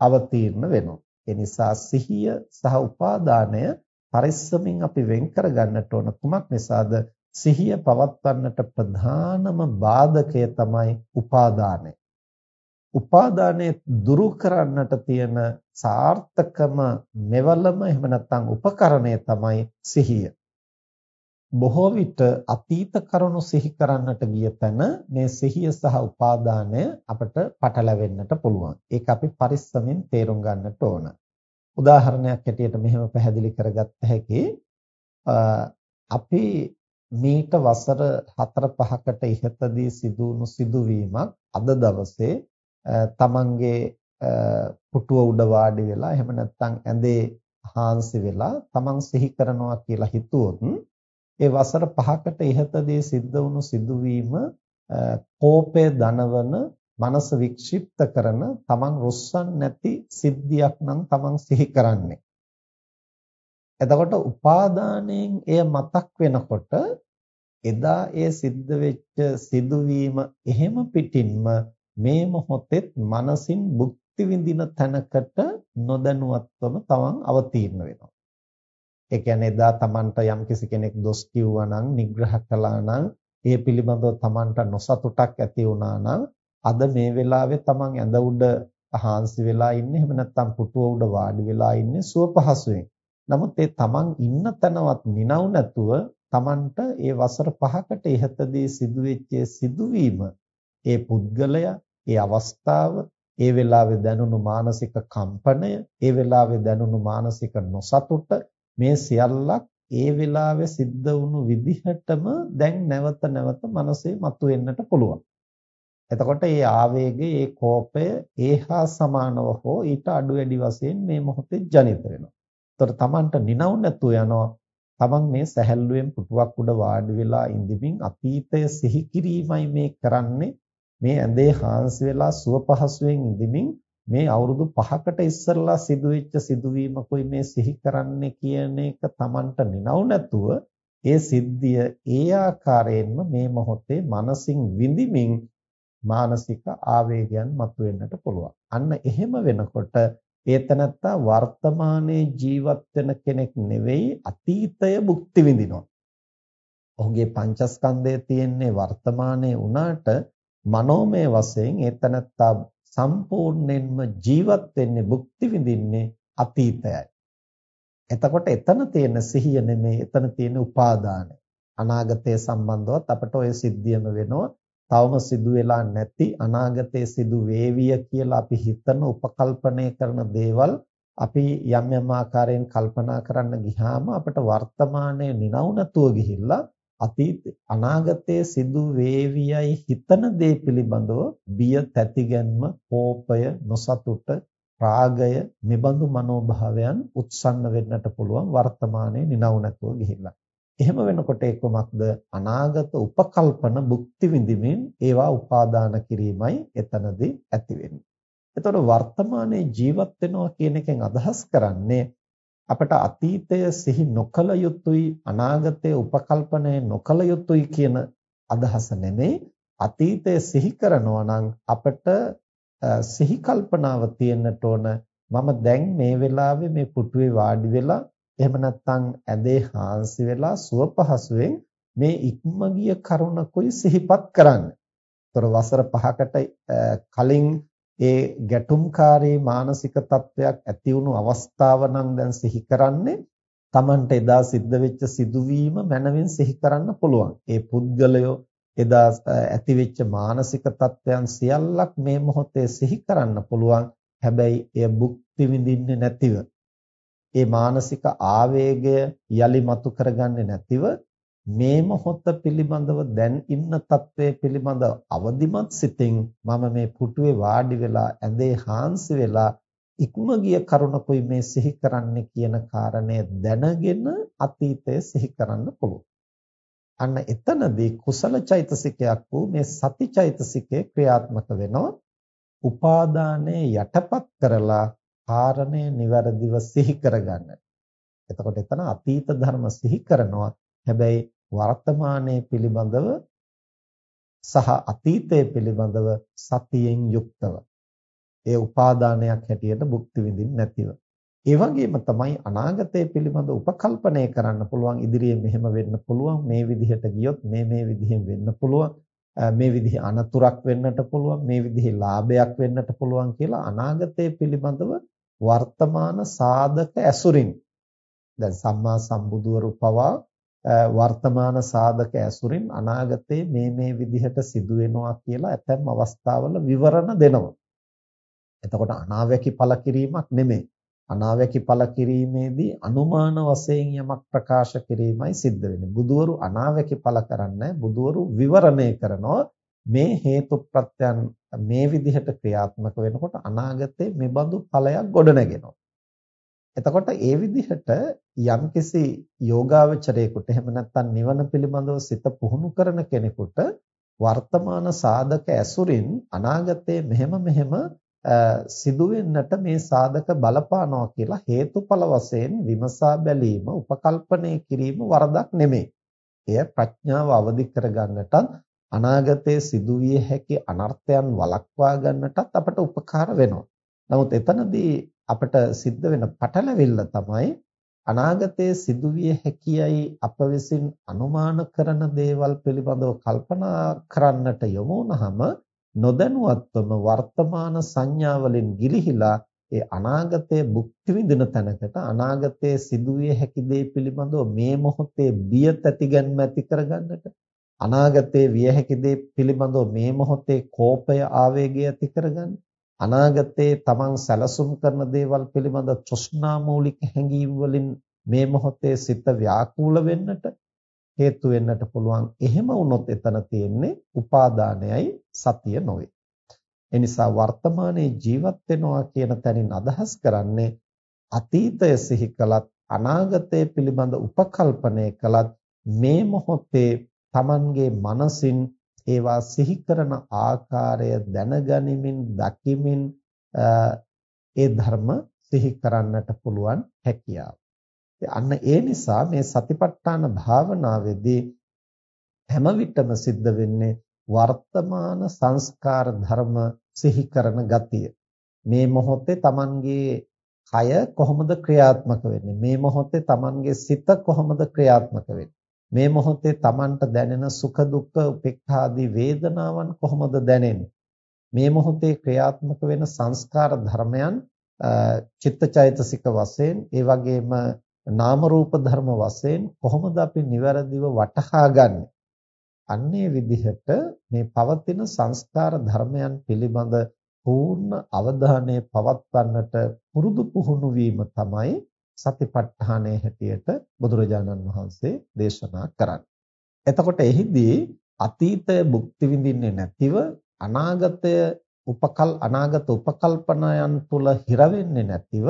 අවතීර්ණ වෙනවා. ඒ නිසා සිහිය සහ උපාදානය පරිස්සමින් අපි වෙන් කර ගන්නට ඕන කුමක් නිසාද සිහිය පවත්වන්නට ප්‍රධානම බාධකය තමයි උපාදානය. උපාදානය දුරු කරන්නට තියෙන සාර්ථකම මෙවලම එහෙම නැත්නම් උපකරණය තමයි සිහිය. බොහෝ විට අතීත කරුණු සිහි කරන්නට ගිය තැන මේ සිහිය සහ උපාදානය අපට පටලැවෙන්නට පුළුවන්. ඒක අපි පරිස්සමෙන් තේරුම් ගන්නට ඕන. උදාහරණයක් ඇටියට මෙහෙම පැහැදිලි කරගත්ත හැකි අපි මීට වසර 4-5කට ඉහතදී සිදු වුණු සිදුවීමක් අද දවසේ තමන්ගේ පුටුව උඩ වාඩි වෙලා එහෙම නැත්නම් ඇඳේ හාන්සි වෙලා තමන් සිහි කරනවා කියලා හිතුවොත් ඒ වසර 5කට ඉහතදී සිද්ධ වුණු සිදුවීම කෝපය දනවන මනස වික්ෂිප්ත කරන තමන් රුස්සන් නැති සිද්ධියක් නම් තමන් සිහි කරන්නේ. එතකොට උපාදානයෙන් එය මතක් වෙනකොට එදා ඒ සිද්ධ වෙච්ච සිදුවීම එහෙම පිටින්ම මේ මොහොතෙත් මනසින් භුක්ති විඳින තැනකට නොදැනුවත්වම තමන් අවතීර්ණ වෙනවා. ඒ කියන්නේ එදා Tamanට යම්කිසි කෙනෙක් දොස් කිව්වා නම් නිග්‍රහ කළා නම් ඒ පිළිබඳව Tamanට නොසතුටක් ඇති වුණා නම් අද මේ වෙලාවේ Taman ඇඳ උඩ හාන්සි වෙලා ඉන්නේ එහෙම නැත්නම් පුටුව උඩ වාඩි වෙලා ඉන්නේ සුව පහසුවෙන්. නමුත් ඒ Taman ඉන්න තැනවත් නිනව් නැතුව Tamanට ඒ වසර 5කට ඉහතදී සිදුවෙච්ච සිදුවීම ඒ පුද්ගලයා ඒ අවස්ථාව ඒ වෙලාවේ දැනුණු මානසික කම්පනය ඒ වෙලාවේ දැනුණු මානසික නොසතුට මේ සියල්ලක් ඒ වෙලාවේ සිද්ධ වුණු විදිහටම දැන් නැවත නැවත මනසේ මතුවෙන්නට පුළුවන්. එතකොට මේ ආවේගය, මේ කෝපය ඒහා සමානව හෝ ඊට අඩු වැඩි වශයෙන් මේ මොහොතේ ජනිත වෙනවා. එතකොට Tamanට නිනව් නැතුව යනවා. Taman මේ සැහැල්ලුවෙන් පුටුවක් උඩ වාඩි වෙලා ඉඳිමින් අතීතය සිහි කිරීමයි මේ කරන්නේ. මේ ඇඳේ හාන්සි වෙලා සුව පහසුවෙන් ඉඳිමින් මේ අවුරුදු 5කට ඉස්සරලා සිදුවෙච්ච සිදුවීමකුයි මේ සිහි කරන්නේ කියන එක Tamanට නිනව නැතුව ඒ සිද්ධිය ඒ ආකාරයෙන්ම මේ මොහොතේ මනසින් විඳිමින් මානසික ආවේගයන් මතුවෙන්නට පුළුවන්. අන්න එහෙම වෙනකොට ඒතනත්තා වර්තමානයේ ජීවත් වෙන කෙනෙක් නෙවෙයි අතීතය භුක්ති විඳිනවා. ඔහුගේ පංචස්කන්ධය තියෙන්නේ වර්තමානයේ උනාට මනෝමය වශයෙන් ඒතනත්තා සම්පූර්ණයෙන්ම ජීවත් වෙන්නේ භුක්ති විඳින්නේ අතීතයයි. එතකොට එතන තියෙන සිහිය නෙමෙයි එතන තියෙන උපාදානය. අනාගතය සම්බන්ධවත් අපට ඔය සිද්ධියම වෙනවා. තවම සිදු වෙලා නැති අනාගතයේ සිදු වේවිය කියලා අපි හිතන උපකල්පනය කරන දේවල් අපි යම් යම් ආකාරයෙන් කල්පනා කරන්න ගියාම අපට වර්තමානයේ නිනව් නැතුව ගිහිල්ලා අතීත අනාගතයේ සිදු වේවියයි හිතන දේ පිළිබඳව බිය තැතිගැන්ම කෝපය නොසතුට රාගය මෙබඳු මනෝභාවයන් උත්සන්න වෙන්නට පුළුවන් වර්තමානයේ නිනව නැතුව ගිහිල්ලා. එහෙම වෙනකොට ඒ කොමක්ද අනාගත උපකල්පන භුක්ති විඳිමින් ඒවා උපාදාන කිරීමයි එතනදී ඇති වෙන්නේ. එතකොට වර්තමානයේ ජීවත් වෙනවා කියන එකෙන් අදහස් කරන්නේ අපට අතීතය සිහි නොකළ යුතුයි අනාගතය උපකල්පනය නොකළ යුතුයි කියන අදහස නෙමෙයි. අතීතය සිහි කරනවා නම් අපට සිහි කල්පනාව තියෙන්නට ඕන. මම දැන් මේ වෙලාවේ මේ පුටුවේ වාඩි වෙලා එහෙම නැත්නම් ඇඳේ හාන්සි වෙලා සුව පහසුවෙන් මේ ඉක්ම ගිය කරුණකුයි සිහිපත් කරන්න. ତොර වසර 5කට කලින් ඒ ගැටුම්කාරී මානසික තත්වයක් ඇති වුණු අවස්ථාව නම් දැන් සිහි කරන්නේ Tamante එදා සිද්ධ වෙච්ච සිදුවීම මනවින් සිහි කරන්න පුළුවන්. ඒ පුද්ගලයෝ එදා ඇතිවෙච්ච මානසික තත්ත්වයන් සියල්ලක් මේ මොහොතේ සිහි කරන්න පුළුවන්. හැබැයි එය භුක්ති විඳින්නේ නැතිව ඒ මානසික ආවේගය යලි මතු කරගන්නේ නැතිව මේ මොහොත පිළිබඳව දැන් ඉන්න තත්වයේ පිළිබඳව අවදිමත් සිතින් මම මේ පුටුවේ වාඩි වෙලා ඇඳේ හාන්සි වෙලා ඉක්ම ගිය කරුණකුයි මේ සිහි කරන්නේ කියන කාරණය දැනගෙන අතීතය සිහි කරන්න පුළුවන්. අන්න එතනදී කුසල චෛතසිකයක් වූ මේ සති චෛතසිකේ ක්‍රියාත්මක වෙනවා. උපාදානයේ යටපත් කරලා කාරණය નિවරදිව සිහි කරගන්න. එතකොට එතන අතීත ධර්ම සිහි කරනවා. හැබැයි වර්තමානයේ පිළිබඳව සහ අතීතයේ පිළිබඳව සතියෙන් යුක්තව ඒ උපාදානයක් හැටියට භුක්ති විඳින්න නැතිව. ඒ වගේම තමයි අනාගතය පිළිබඳ උපකල්පනය කරන්න පුළුවන් ඉදිරියේ මෙහෙම වෙන්න පුළුවන් මේ විදිහට ගියොත් මේ මේ විදිහෙන් වෙන්න පුළුවන් මේ විදිහේ අනතුරක් වෙන්නට පුළුවන් මේ විදිහේ ලාභයක් වෙන්නට පුළුවන් කියලා අනාගතය පිළිබඳව වර්තමාන සාධක ඇසුරින් දැන් සම්මා සම්බුදුවරු පවා වර්තමාන සාධක ඇසුරින් අනාගතේ මේ මේ විදිහට සිදු වෙනවා කියලා ඇතැම් අවස්ථාවල විවරණ දෙනවා. එතකොට අනාවැකි ඵල කිරීමක් නෙමෙයි. අනාවැකි ඵල කිරීමේදී අනුමාන වශයෙන් යමක් ප්‍රකාශ කිරීමයි සිද්ධ වෙන්නේ. බුදවරු අනාවැකි ඵල කරන්නේ බුදවරු විවරණය කරනවා මේ හේතු ප්‍රත්‍යයන් මේ විදිහට ක්‍රියාත්මක වෙනකොට අනාගතේ මෙබඳු ඵලයක් ගොඩනගෙනවා. එතකොට ඒ විදිහට යම්කිසි යෝගාවචරයකට එහෙම නැත්නම් නිවන පිළිබඳව සිත පුහුණු කරන කෙනෙකුට වර්තමාන සාධක ඇසුරින් අනාගතයේ මෙහෙම මෙහෙම සිදුවෙන්නට මේ සාධක බලපානවා කියලා හේතුඵල වශයෙන් විමසා බැලීම උපකල්පනය කිරීම වරදක් නෙමෙයි. එය ප්‍රඥාව අවදි කරගන්නටත් අනාගතයේ සිදුවිය හැකි අනර්ථයන් වළක්වා ගන්නටත් අපට උපකාර වෙනවා. නමුත් එතනදී අපට සිද්ධ වෙන පටලැවිල්ල තමයි අනාගතයේ සිදුවිය හැකියයි අප විසින් අනුමාන කරන දේවල් පිළිබඳව කල්පනා කරන්නට යොමු වුනහම නොදැනුවත්වම වර්තමාන සංඥා වලින් ගිලිහිලා ඒ අනාගතයේ භුක්ති විඳින තැනකට අනාගතයේ සිදුවිය හැකි දේ පිළිබඳව මේ මොහොතේ බිය තැතිගැන්ම ඇති කරගන්නට අනාගතයේ විය හැකි දේ පිළිබඳව මේ මොහොතේ කෝපය ආවේගය ඇති කරගන්න අනාගතයේ තමන් සැලසුම් කරන දේවල් පිළිබඳ තෘෂ්ණා මූලික හැඟීම් වලින් මේ මොහොතේ සිත ව්‍යාකූල වෙන්නට හේතු වෙන්නට පුළුවන්. එහෙම වුණොත් එතන තියෙන්නේ උපාදානයයි සතිය නොවේ. ඒ නිසා වර්තමානයේ ජීවත් වෙනවා කියන තැනින් අදහස් කරන්නේ අතීතය සිහි කළත් අනාගතය පිළිබඳ උපකල්පනය කළත් මේ මොහොතේ Tamanගේ මනසින් ඒවා සිහි කරන ආකාරය දැනගනිමින් දකිමින් ඒ ධර්ම සිහි කරන්නට පුළුවන් හැකියාව. අන්න ඒ නිසා මේ සතිපට්ඨාන භාවනාවේදී හැම විටම සිද්ධ වෙන්නේ වර්තමාන සංස්කාර ධර්ම සිහි කරන ගතිය. මේ මොහොතේ Tamanගේ කය කොහොමද ක්‍රියාත්මක වෙන්නේ? මේ මොහොතේ Tamanගේ සිත කොහොමද ක්‍රියාත්මක වෙන්නේ? මේ මොහොතේ Tamanට දැනෙන සුඛ දුක්ඛ උපේක්ඛා ආදී වේදනාවන් කොහොමද දැනෙන්නේ? මේ මොහොතේ ක්‍රියාත්මක වෙන සංස්කාර ධර්මයන් චිත්තචෛතසික වශයෙන් ඒ වගේම නාම රූප ධර්ම වශයෙන් කොහොමද අපි નિවරදිව වටහා ගන්නෙ? අන්නේ විදිහට මේ පවතින සංස්කාර ධර්මයන් පිළිබඳ පූර්ණ අවධානය පවත්වන්නට පුරුදු පුහුණු වීම තමයි සතිපට්ඨානයේ හැටියට බුදුරජාණන් වහන්සේ දේශනා කරන්නේ. එතකොට එහිදී අතීතය භුක්ති විඳින්නේ නැතිව අනාගතය උපකල් අනාගත උපකල්පනයන් තුල හිර වෙන්නේ නැතිව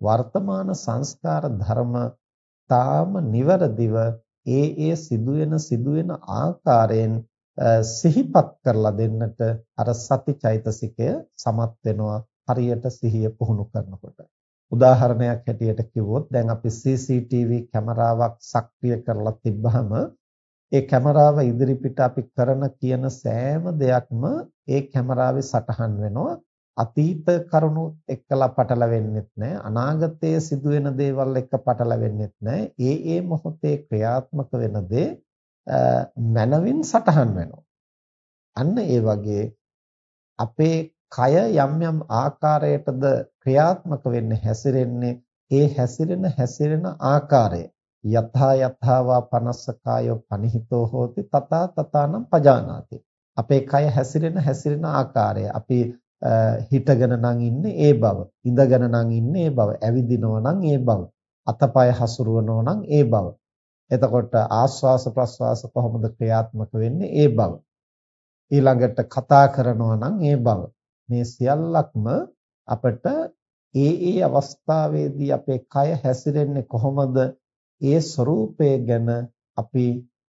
වර්තමාන සංස්කාර ධර්ම තාම නිවරදිව ඒ ඒ සිදුවෙන සිදුවෙන ආකාරයෙන් සිහිපත් කරලා දෙන්නට අර සති චෛතසිකය සමත් වෙනවා හරියට සිහිය පුහුණු කරනකොට උදාහරණයක් හැටියට කිව්වොත් දැන් අපි CCTV කැමරාවක් සක්‍රිය කරලා තිබ්බහම ඒ කැමරාව ඉදිරිපිට අපි කරන කියන සෑම දෙයක්ම ඒ කැමරාවේ සටහන් වෙනවා. අතීත කරුණු එක්කලා පටලවෙන්නෙත් නැහැ අනාගතයේ සිදුවෙන දේවල් එක්ක පටලවෙන්නෙත් නැහැ ඒ ඒ මොහොතේ ක්‍රියාත්මක වෙන දේ මනවින් සටහන් වෙනවා. අන්න ඒ වගේ අපේ කය යම් යම් ආකාරයකද ක්‍රියාත්මක වෙන්නේ හැසිරෙන්නේ ඒ හැසිරෙන හැසිරෙන ආකාරය. යථා යථාවා පනස්සකායෝ පනිහිතෝ හෝති තථා තථානම් පජානාති. අපේ කය හැසිරෙන හැසිරෙන ආකාරය. අපි හිටගෙන නම් ඉන්නේ ඒ බව. ඉඳගෙන නම් ඉන්නේ ඒ බව. ඇවිදිනවා නම් ඒ බව. අතපය හසුරුවනවා නම් ඒ බව. එතකොට ආස්වාස ප්‍රස්වාස කොහොමද ක්‍රියාත්මක වෙන්නේ? ඒ බව. ඊළඟට කතා කරනවා නම් ඒ බව. මේ සියල්ලක්ම අපිට ඒ ඒ අවස්ථාවේදී අපේ කය හැසිරෙන්නේ කොහොමද ඒ ස්වરૂපය ගැන අපි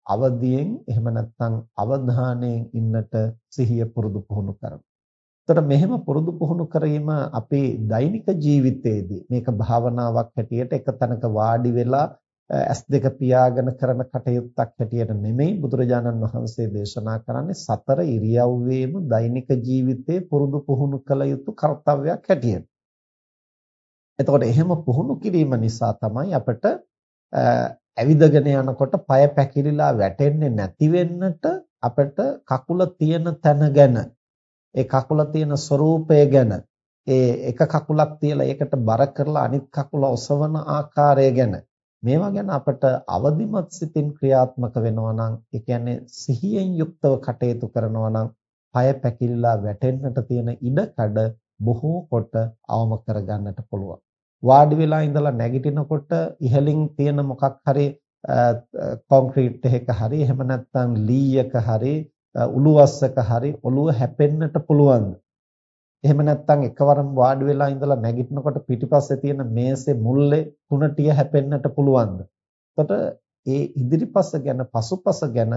අවදියෙන් එහෙම නැත්නම් අවධානයෙන් ඉන්නට සිහිය පුරුදු පුහුණු කරමු. එතකොට මෙහෙම පුරුදු පුහුණු කිරීම අපේ දෛනික ජීවිතයේදී මේක භාවනාවක් හැටියට එක තැනක වාඩි වෙලා ඇස් දෙක පියාගෙන කරන කටයුත්තක් හැටියට නෙමෙයි බුදුරජාණන් වහන්සේ දේශනා කරන්නේ සතර ඉරියව්වේම දෛනික ජීවිතේ පුරුදු පුහුණු කළ යුතු කර්තව්‍යයක් හැටියට. එතකොට එහෙම පුහුණු කිරීම නිසා තමයි අපිට ඇවිදගෙන යනකොට পায় පැකිලිලා වැටෙන්නේ නැති වෙන්නට අපිට කකුල තියෙන තැන ගැන ඒ කකුල තියෙන ස්වરૂපය ගැන ඒ එක කකුලක් තියලා ඒකට බර කරලා අනිත් කකුල ඔසවන ආකාරය ගැන මේවා ගැන අපට අවදිමත් සිතින් ක්‍රියාත්මක වෙනවා නම් ඒ කියන්නේ සිහියෙන් යුක්තව කටයුතු කරනවා නම් পায় පැකිලිලා වැටෙන්නට තියෙන ඉඩකඩ බොහෝ කොට අවම කරගන්නට පුළුවන්. වාඩි වෙලා ඉඳලා නැගිටිනකොට ඉහළින් තියෙන මොකක් හරි කොන්ක්‍රීට් එකක හරි එහෙම නැත්නම් ලීයක හරි උළුවස්සක හරි ඔළුව හැපෙන්නට පුළුවන්ද? එහෙම නැත්නම් එකවරම වාඩි වෙලා ඉඳලා නැගිටිනකොට පිටිපස්සේ තියෙන මේසේ මුල්ලේ තුනටිය හැපෙන්නට පුළුවන්ද? එතකොට ඒ ඉදිරිපස ගැන පසුපස ගැන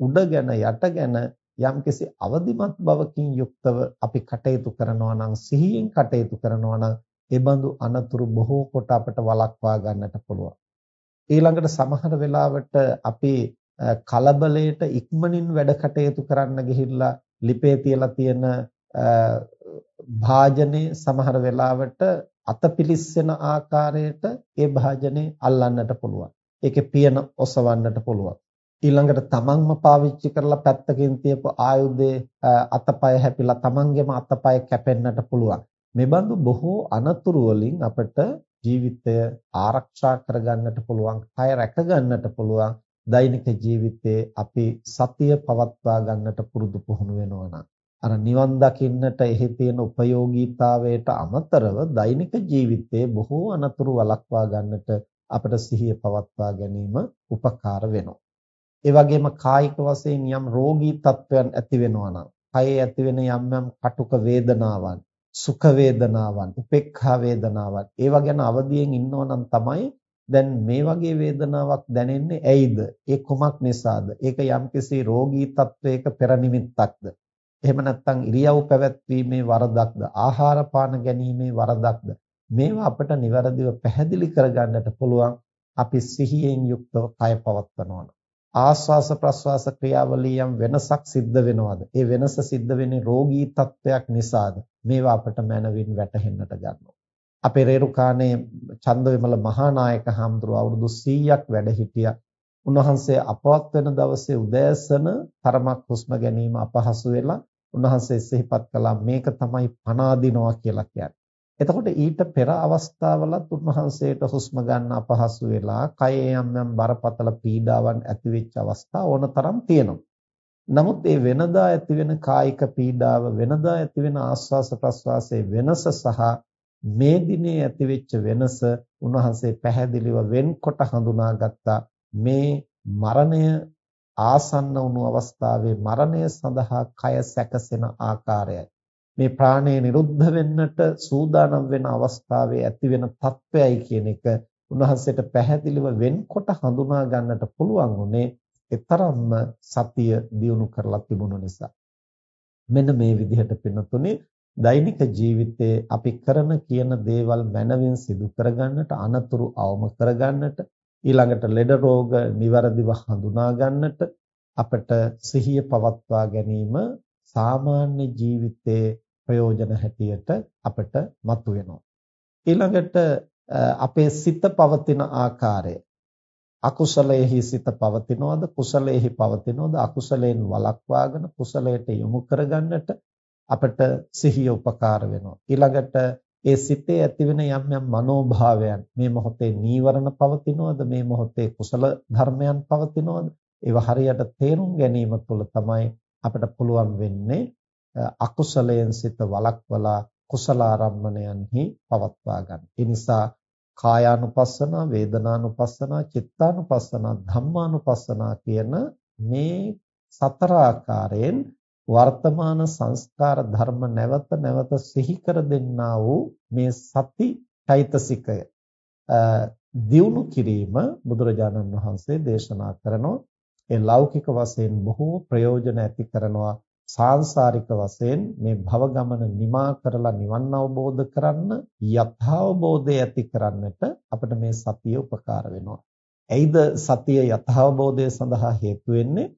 උඩ ගැන යට ගැන යම්කිසි අවදිමත් බවකින් යුක්තව අපි කටයුතු කරනවා නම් සිහියෙන් කටයුතු කරනවා නම් ඒ බඳු අනතුරු බොහෝ කොට අපට වළක්වා ගන්නට පුළුවන්. ඊළඟට සමහර වෙලාවට අපි කලබලයට ඉක්මනින් වැඩ කටයුතු කරන්න ගිහිල්ලා ලිපේ තියලා තියෙන භාජනේ සමහර වෙලාවට අතපිලිස්සෙන ආකාරයට ඒ භාජනේ අල්ලන්නට පුළුවන්. ඒකේ පියන ඔසවන්නට පුළුවන්. ඊළඟට තමන්ම පාවිච්චි කරලා පැත්තකින් තියපු ආයුධේ අතපය හැපිලා තමන්ගේම අතපය කැපෙන්නට පුළුවන්. මෙබඳු බොහෝ අනතුරු වලින් අපට ජීවිතය ආරක්ෂා කරගන්නට පුළුවන්, කය රැක ගන්නට පුළුවන්. දෛනික ජීවිතයේ අපි සතිය පවත්වා ගන්නට පුරුදු පුහුණු වෙනවා නම් අර නිවන් දකින්නට එහි තියෙන ප්‍රයෝගීතාවයට අමතරව දෛනික ජීවිතයේ බොහෝ අනතුරු වළක්වා ගන්නට අපට සිහිය පවත්වා ගැනීම උපකාර වෙනවා. ඒ වගේම කායික වශයෙන් යම් රෝගී තත්ත්වයන් ඇති වෙනවා නම්, කයේ ඇතිවෙන යම් යම් කටුක වේදනාවන්, සුඛ වේදනාවන්, උපේක්ඛා වේදනාවන්, ඒවා ගැන අවදියෙන් ඉන්නෝ නම් තමයි දැන් මේ වගේ වේදනාවක් දැනෙන්නේ ඇයිද? ඒ කුමක් නිසාද? ඒක යම්කිසි රෝගී තත්වයක පෙර නිමිත්තක්ද? එහෙම නැත්නම් ඉරියව් පැවැත්වීමේ වරදක්ද? ආහාර පාන ගැනීමේ වරදක්ද? මේවා අපිට નિවරදිව පැහැදිලි කරගන්නට පුළුවන් අපි සිහියෙන් යුක්තව කය පවත්වනවා ආස්වාස ප්‍රස්වාස ක්‍රියාවලියම් වෙනසක් සිද්ධ වෙනවද? ඒ වෙනස සිද්ධ වෙන්නේ රෝගී තත්වයක් නිසාද? මේවා අපිට මනවින් වැටහෙන්නට ගන්නවා. අපේ රේරුකානේ චන්දවිමල මහානායක හාමුදුරුව අවුරුදු 100ක් වැඩ හිටියා. උන්වහන්සේ අපවත් වෙන දවසේ උදෑසන තරමක් හුස්ම ගැනීම අපහසු වෙලා උන්වහන්සේ සිහිපත් කළා මේක තමයි පනාදිනවා කියලා කියන්නේ. එතකොට ඊට පෙර අවස්ථාවලත් උන්වහන්සේට හුස්ම ගන්න අපහසු වෙලා කයේ යම් යම් බරපතල පීඩාවන් ඇති වෙච්ච අවස්ථා ඕනතරම් තියෙනවා. නමුත් මේ වෙනදා ඇති වෙන කායික පීඩාව වෙනදා ඇති වෙන ආස්වාස ප්‍රස්වාසයේ වෙනස සහ මේ දිනේ ඇති වෙච්ච වෙනස උන්වහන්සේ පැහැදිලිව වෙන්කොට හඳුනාගත්තා මේ මරණය ආසන්න වුණු අවස්ථාවේ මරණය සඳහා කය සැකසෙන ආකාරයයි. මේ ප්‍රාණය නිරුද්ධ වෙන්නට සූදානම් වෙන අවස්ථාවේ ඇති වෙන తත්වයයි කියන එක උන්වහන්සේට පැහැදිලිව වෙන්කොට හඳුනා ගන්නට පුළුවන් උනේ එතරම්ම සතිය දියුණු කරලා තිබුණු නිසා. මෙන්න මේ විදිහට පින්නතුනේ දෛනික ජීවිතයේ අපි කරන කියන දේවල් මනවින් සිදු කරගන්නට අනතුරු අවම කරගන්නට ඊළඟට ලෙඩ රෝග નિවරදිව හඳුනා ගන්නට අපට සිහිය පවත්වා ගැනීම සාමාන්‍ය ජීවිතයේ ප්‍රයෝජන හැටියට අපට මතුවෙනවා. ඊළඟට අපේ සිත පවතින ආකාරය. අකුසලයේහි සිත පවතිනවද? කුසලයේහි පවතිනවද? අකුසලයෙන් වළක්වාගෙන කුසලයට යොමු කරගන්නට අපට සිහිය උපකාර වෙනවා. ඊළඟට ඒ සිතේ ඇතිවෙන යම් යම් මනෝභාවයන් මේ මොහොතේ නීවරණ පවතිනවද මේ මොහොතේ කුසල ධර්මයන් පවතිනවද ඒවා හරියට තේරුම් ගැනීම තුළ තමයි අපිට පුළුවන් වෙන්නේ අකුසලයෙන් සිත වළක්වලා කුසල ආරම්මණයන්හි පවත්වා ගන්න. ඒ නිසා කායානුපස්සන, වේදනානුපස්සන, චිත්තානුපස්සන, ධම්මානුපස්සන කියන මේ සතර ආකාරයෙන් වර්තමාන සංස්කාර ධර්ම නැවත නැවත සිහි කර දෙන්නා වූ මේ සති චෛතසිකය දියුණු කිරීම බුදුරජාණන් වහන්සේ දේශනා කරනවා. ඒ ලෞකික වශයෙන් බොහෝ ප්‍රයෝජන ඇති කරනවා. සාංශාරික වශයෙන් මේ භව ගමන නිමා කරලා නිවන් අවබෝධ කරන්න යථාබෝධය ඇති කරන්නට අපිට මේ සතිය උපකාර වෙනවා. එයිද සතිය යථාබෝධය සඳහා හේතු වෙන්නේ?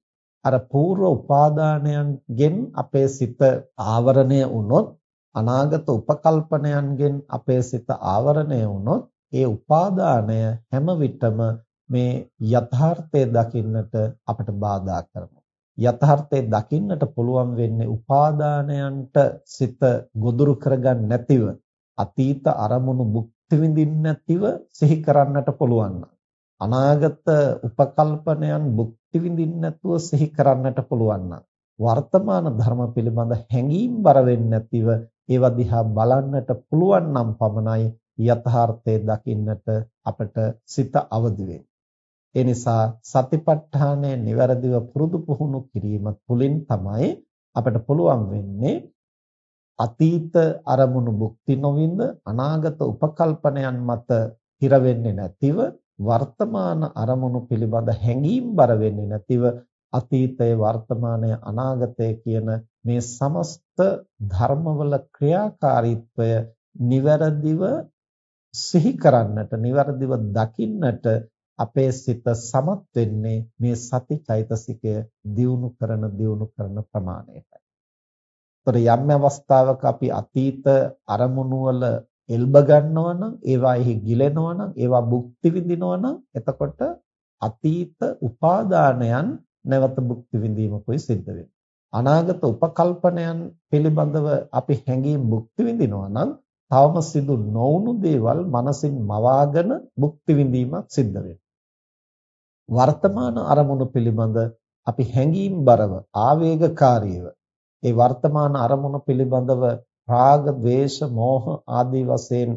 අර పూర్ව උපාදානයන්ගෙන් අපේ සිත ආවරණය වුණොත් අනාගත උපකල්පනයන්ගෙන් අපේ සිත ආවරණය වුණොත් ඒ උපාදානය හැම විටම මේ යථාර්ථය දකින්නට අපට බාධා කරනවා. යථාර්ථය දකින්නට පුළුවන් වෙන්නේ උපාදානයන්ට සිත ගොදුරු කරගන්න නැතිව අතීත අරමුණු භුක්ති විඳින්න නැතිව සිහි කරන්නට පුළුවන්. අනාගත උපකල්පනයන් භුක්ති විඳින්න නැතුව සිහි කරන්නට පුළුවන් වර්තමාන ධර්ම පිළිබඳ හැඟීම් බර වෙන්නේ නැතිව ඒවා දිහා බලන්නට පුළුවන් නම් පමණයි යථාර්ථය දකින්නට අපට සිත අවදි වෙන්නේ. ඒ නිසා සතිපට්ඨානය નિවරදිව පුරුදු පුහුණු කිරීම තුළින් තමයි අපට පුළුවන් වෙන්නේ අතීත අරමුණු භුක්ති නොවින්ද අනාගත උපකල්පනයන් මත හිර වෙන්නේ නැතිව වර්තමාන අරමුණු පිළිබඳ හැඟීම් බර වෙන්නේ නැතිව අතීතය වර්තමානය අනාගතය කියන මේ සමස්ත ධර්මවල ක්‍රියාකාරීත්වය નિවරදිව සිහි කරන්නට નિවරදිව දකින්නට අපේ සිත සමත් වෙන්නේ මේ සති චෛතසිකය දියුණු කරන දියුණු කරන ප්‍රමාණයටයි. ඒතර යම් අවස්ථාවක අපි අතීත අරමුණු වල එල්බ ගන්නවා නම් ඒවාෙහි ගිලෙනවා නම් ඒවා භුක්ති විඳිනවා නම් එතකොට අතීත උපාදානයන් නැවත භුක්ති විඳීමකුයි සිද්ධ වෙන්නේ. අනාගත උපකල්පනයන් පිළිබඳව අපි හැඟීම් භුක්ති විඳිනවා නම් තවම සිදු නොවුණු දේවල් මනසින් මවාගෙන භුක්ති විඳීමක් සිද්ධ වෙනවා. වර්තමාන අරමුණු පිළිබඳ අපි හැඟීම් බරව ආවේගකාරීව ඒ වර්තමාන අරමුණු පිළිබඳව රාග, ద్వේෂ, මෝහ ආදී වශයෙන්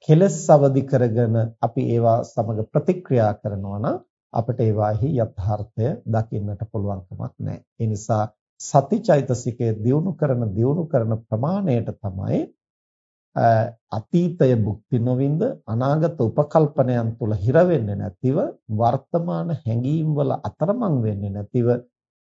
කෙලස් අවදි කරගෙන අපි ඒවා සමග ප්‍රතික්‍රියා කරනවා නම් අපිට ඒවාෙහි යථාර්ථය දකින්නට පුළුවන් කමක් නැහැ. ඒ නිසා සතිචෛතසිකය දියුණු කරන දියුණු කරන ප්‍රමාණයට තමයි අතීතය භුක්ති නොවින්ද අනාගත උපකල්පනයන් තුල හිර වෙන්නේ නැතිව වර්තමාන හැඟීම් වල අතරමං වෙන්නේ නැතිව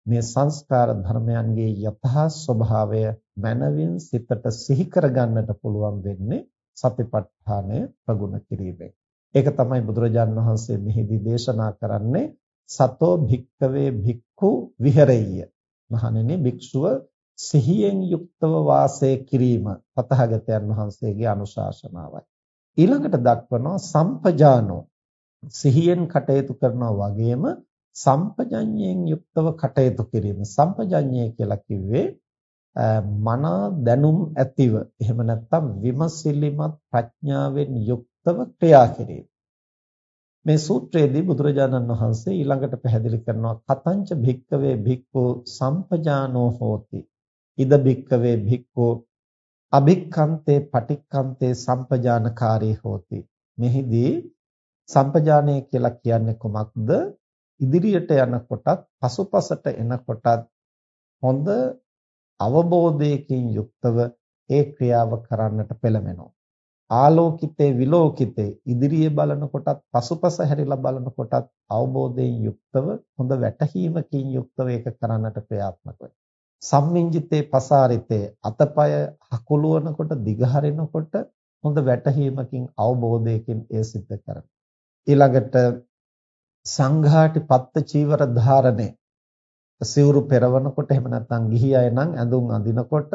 මේ සංස්කාර ධර්මයන්ගේ යථා ස්වභාවය මනවින් සිතට සිහි කරගන්නට පුළුවන් වෙන්නේ සතිපට්ඨානය ප්‍රගුණ කිරීමෙන්. ඒක තමයි බුදුරජාන් වහන්සේ මෙහිදී දේශනා කරන්නේ සතෝ භික්කවේ භික්ඛු විහෙරෙය්‍ය. මහණෙනි භික්ෂුව සිහියෙන් යුක්තව වාසය කිරීම පතහාගතයන් වහන්සේගේ අනුශාසනාවයි. ඊළඟට දක්වනවා සම්පජානෝ සිහියෙන් කටයුතු කරනවා වගේම සම්පජඤ්ඤයෙන් යුක්තව කටයුතු කිරීම සම්පජඤ්ඤය කියලා කිව්වේ මනා දැනුම් ඇතිව එහෙම නැත්නම් විමසිලිමත් ප්‍රඥාවෙන් යුක්තව ක්‍රියා කිරීම. මේ සූත්‍රයේදී බුදුරජාණන් වහන්සේ ඊළඟට පැහැදිලි කරනවා කතංච භික්කවේ භික්ඛු සම්පජානෝ හෝති. ඉද භික්කවේ භික්ඛු අභික්ඛන්තේ පටික්ඛන්තේ සම්පජානකාරී හෝති. මෙහිදී සම්පජානය කියලා කියන්නේ කොමක්ද? ඉදිරියට යනකොටත් පසුපසට එනකොටත් හොඳ අවබෝධයකින් යුක්තව ඒ ක්‍රියාව කරන්නට පෙළඹෙනවා. ආලෝකිතේ විලෝකිතේ ඉදිරියේ බලනකොටත් පසුපස හැරිලා බලනකොටත් අවබෝධයෙන් යුක්තව හොඳ වැටහීමකින් යුක්තව ඒක කරන්නට ක්‍රියාත්මක වෙනවා. සම්මිංජිතේ පසාරිතේ අතපය හකුලවනකොට දිගහරිනකොට හොඳ වැටහීමකින් අවබෝධයකින් ඒ සිද්ධ කරනවා. ඊළඟට සංඝාටි පත්ත චීවර ධාරණය සිවුරු පෙරවනකොට එහෙම නැත්නම් ගිහි අය නම් ඇඳුම් අඳිනකොට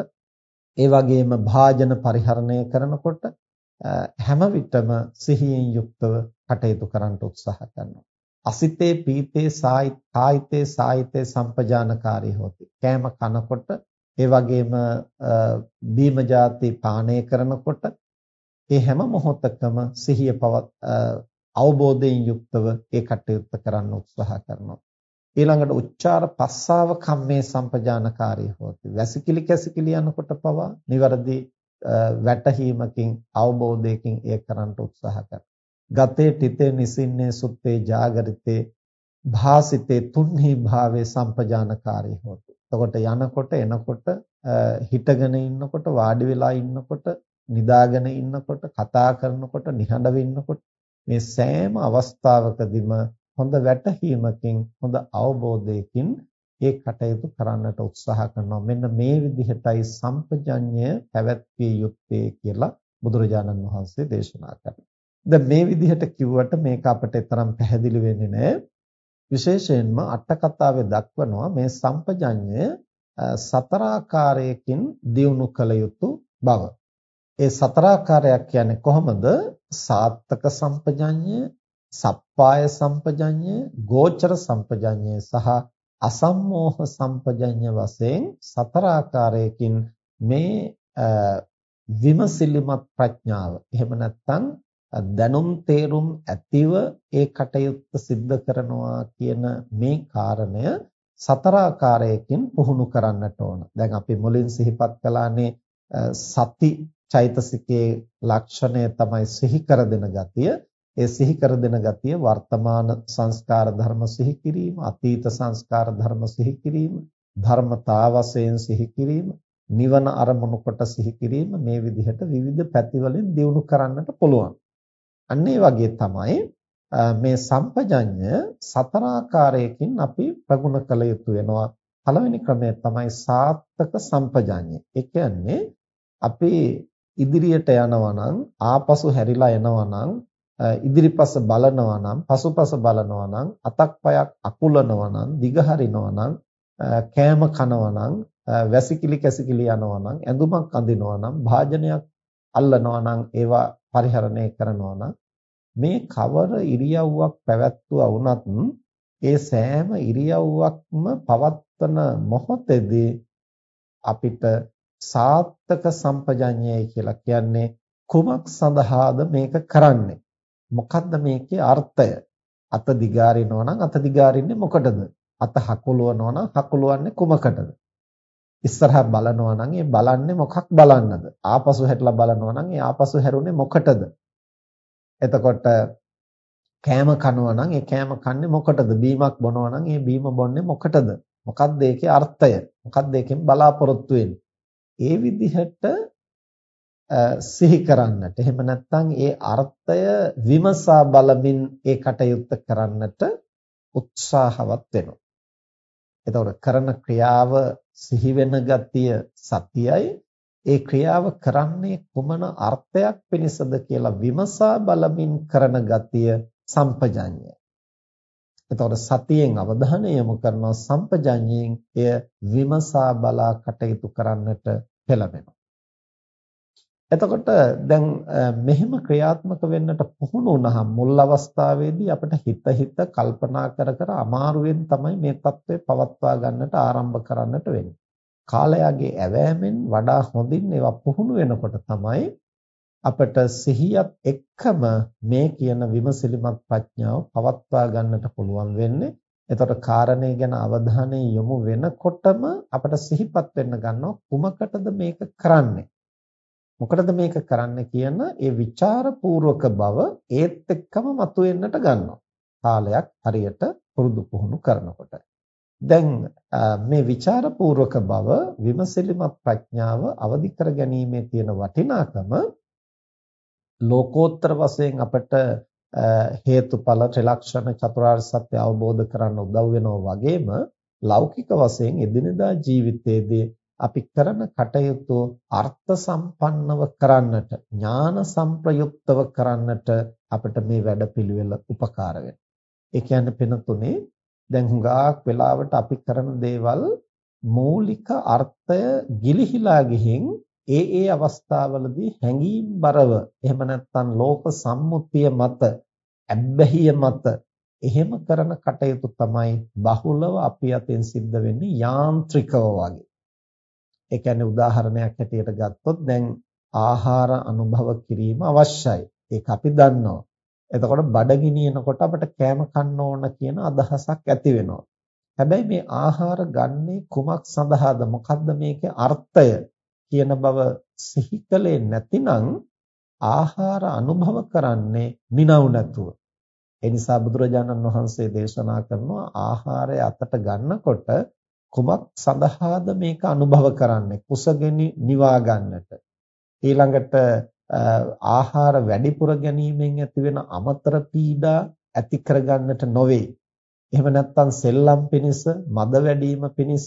ඒ වගේම භාජන පරිහරණය කරනකොට හැම විටම සිහියෙන් යුක්තව කටයුතු කරන්න උත්සාහ කරනවා. අසිතේ පීතේ සායිතේ සායිතේ සම්පජානකාරී හොති. කෑම කනකොට ඒ වගේම බීම ಜಾති පානය කරනකොට ඒ හැම මොහොතකම සිහිය පවත් අවබෝධයෙන් යුක්තව ඒ කටයුත්ත කරන්න උත්සාහ කරනවා. ඊළඟට උච්චාර පස්සාව කම්මේ සම්පජානකාරී හොති. වැසිකිලි කැසිකිලි යනකොට පවා නිවැරදි වැටහීමකින් අවබෝධයකින් එය කරන්න උත්සාහ කරනවා. ගතේ තිතේ නිසින්නේ සුත්තේ ජාගරිතේ භාසිතේ තුන්හි භාවේ සම්පජානකාරී හොති. එතකොට යනකොට එනකොට හිටගෙන ඉන්නකොට වාඩි වෙලා ඉන්නකොට නිදාගෙන ඉන්නකොට කතා කරනකොට නිහඬව ඉන්නකොට මේ සෑම අවස්ථාවකදීම හොඳ වැටහීමකින් හොඳ අවබෝධයකින් ඒ කටයුතු කරන්නට උත්සාහ කරනවා මෙන්න මේ විදිහටයි සම්පජඤ්ඤය පැවැත්විය යුත්තේ කියලා බුදුරජාණන් වහන්සේ දේශනා කරනවා. දැන් මේ විදිහට කිව්වට මේක අපිට තරම් පැහැදිලි වෙන්නේ නැහැ. විශේෂයෙන්ම අට කතාවේ දක්වනවා මේ සම්පජඤ්ඤය සතර ආකාරයකින් දියුණු කළ යුතු බව. ඒ සතර ආකාරයක් කියන්නේ කොහොමද? සාත්තක සම්පජඤ්ඤය, සප්පාය සම්පජඤ්ඤය, ගෝචර සම්පජඤ්ඤය සහ අසම්මෝහ සම්පජඤ්ඤ වශයෙන් සතර ආකාරයකින් මේ විමසිලිමත් ප්‍රඥාව එහෙම නැත්නම් දැනුම් තේරුම් ඇතිව ඒ කටයුත්ත සිද්ධ කරනවා කියන මේ කාරණය සතර ආකාරයකින් පුහුණු කරන්නට ඕන. දැන් අපි මුලින් සිහිපත් කළානේ සති චෛතසිකයේ ලක්ෂණය තමයි සිහි කර දෙන ගතිය. ඒ සිහි කර දෙන ගතිය වර්තමාන සංස්කාර ධර්ම සිහි කිරීම, අතීත සංස්කාර ධර්ම සිහි කිරීම, ධර්මතා වශයෙන් සිහි කිරීම, නිවන අරමුණු කොට සිහි කිරීම මේ විදිහට විවිධ පැතිවලින් දියුණු කරන්නට පුළුවන්. අන්න ඒ වගේ තමයි මේ සම්පජඤ්ඤ සතර ආකාරයකින් අපි ප්‍රගුණ කළ යුතු වෙනවා. පළවෙනි ක්‍රමය තමයි සාත්තක සම්පජඤ්ඤය. ඒ කියන්නේ අපි ඉදිරියට යනවා නම් ආපසු හැරිලා එනවා නම් ඉදිරිපස බලනවා නම් පසුපස බලනවා නම් අතක් පයක් අකුලනවා නම් දිගහරිනවා නම් කෑම කනවා නම් වැසිකිලි කැසිකිලි යනවා නම් ඇඳුමක් අඳිනවා නම් භාජනයක් අල්ලනවා නම් ඒවා පරිහරණය කරනවා නම් මේ කවර ඉරියව්වක් පැවැත්වුවා වුණත් ඒ සෑම ඉරියව්වක්ම පවත්වන මොහොතේදී අපිට සාත්තක සම්පජඤ්ඤය කියලා කියන්නේ කුමක් සඳහාද මේක කරන්නේ? මොකද්ද මේකේ අර්ථය? අත දිගාරිනවා නම් අත දිගාරින්නේ මොකටද? අත හකුලවනවා නම් හකුලවන්නේ කුමකටද? ඉස්සරහා බලනවා නම් ඒ බලන්නේ මොකක් බලන්නද? ආපසු හැරිලා බලනවා නම් ඒ ආපසු හැරුනේ මොකටද? එතකොට කෑම කනවා නම් ඒ කෑම කන්නේ මොකටද? බීමක් බොනවා නම් ඒ බීම බොන්නේ මොකටද? මොකක්ද ඒකේ අර්ථය? මොකක්ද ඒකෙන් බලාපොරොත්තු වෙන්නේ? ඒ විදිහට සිහි කරන්නට එහෙම නැත්නම් ඒ අර්ථය විමසා බලමින් ඒ කටයුත්ත කරන්නට උත්සාහවත් වෙනවා. එතකොට කරන ක්‍රියාව සිහි වෙන ගතිය සතියයි ඒ ක්‍රියාව කරන්නේ කුමන අර්ථයක් පිණිසද කියලා විමසා බලමින් කරන ගතිය සම්පජඤ්ඤය. එතකොට සතියෙන් අවධානය යොමු කරනවා සම්පජඤ්ඤයෙන් එය විමසා බලා කටයුතු කරන්නට පෙළඹෙනවා. එතකොට දැන් මෙහෙම ක්‍රියාත්මක වෙන්නට පුහුණු වුණාම මුල් අවස්ථාවේදී අපිට හිත හිත කල්පනා කර කර අමාරුවෙන් තමයි මේ தત્ත්වය පවත්වා ගන්නට ආරම්භ කරන්නට වෙන්නේ. කාලයගේ ඇවෑමෙන් වඩා හොඳින් ඒවා පුහුණු වෙනකොට තමයි අපට සිහියත් එක්කම මේ කියන විමසිලිමත් ප්‍රඥාව පවත්වා ගන්නට පුළුවන් වෙන්නේ. එතකොට කාරණේ ගැන අවධානය යොමු වෙනකොටම අපට සිහිපත් වෙන්න ගන්නවා කුමකටද මේක කරන්නේ මොකටද මේක කරන්න කියන ඒ ਵਿਚාරපූර්වක බව ඒත් එක්කම මතුවෙන්නට ගන්නවා. කාලයක් හරියට පුරුදු පුහුණු කරනකොට. දැන් මේ ਵਿਚාරපූර්වක බව විමසිලිමත් ප්‍රඥාව අවදි කර ගැනීමේ තියෙන වටිනාකම ලෝකෝත්තර වශයෙන් අපට හේතුඵල ත්‍රිලක්ෂණ චතුරාර්ය සත්‍ය අවබෝධ කරන්න උදව් වෙනවා වගේම ලෞකික වශයෙන් එදිනදා ජීවිතයේදී අපි කරන කටයුතු අර්ථ සම්පන්නව කරන්නට ඥාන සංප්‍රයුක්තව කරන්නට අපිට මේ වැඩපිළිවෙල උපකාර වෙනවා. ඒ කියන්නේ පෙනුතුනේ දැන් හුඟක් වෙලාවට අපි කරන දේවල් මූලික අර්ථය ගිලිහිලා ගිහින් ඒ ඒ අවස්ථාවලදී හැඟීම් බරව එහෙම නැත්නම් ලෝක සම්මුතිය මත ඇබ්බැහිය මත එහෙම කරන කටයුතු තමයි බහුලව අපි අතෙන් සිද්ධ වෙන්නේ යාන්ත්‍රිකව වගේ. ඒ කියන්නේ උදාහරණයක් හැටියට ගත්තොත් දැන් ආහාර අනුභව කිරීම අවශ්‍යයි. ඒක අපි දන්නවා. එතකොට බඩගිනිනකොට අපිට කෑම කන්න ඕන කියන අදහසක් ඇති වෙනවා. හැබැයි මේ ආහාර ගන්නේ කුමක් සඳහාද? මොකද්ද මේකේ අර්ථය කියන බව සිහි කලේ නැතිනම් ආහාර අනුභව කරන්නේ නිනව් නැතුව. ඒ නිසා බුදුරජාණන් වහන්සේ දේශනා කරනවා ආහාරය අතට ගන්නකොට කුමක් සඳහාද මේක අනුභව කරන්නේ කුසගෙන නිවා ගන්නට ඊළඟට ආහාර වැඩිපුර ගැනීමෙන් ඇතිවෙන අමතර පීඩා ඇති කරගන්නට නොවේ. එහෙම නැත්නම් සෙල්ලම් පිණිස, මද වැඩිම පිණිස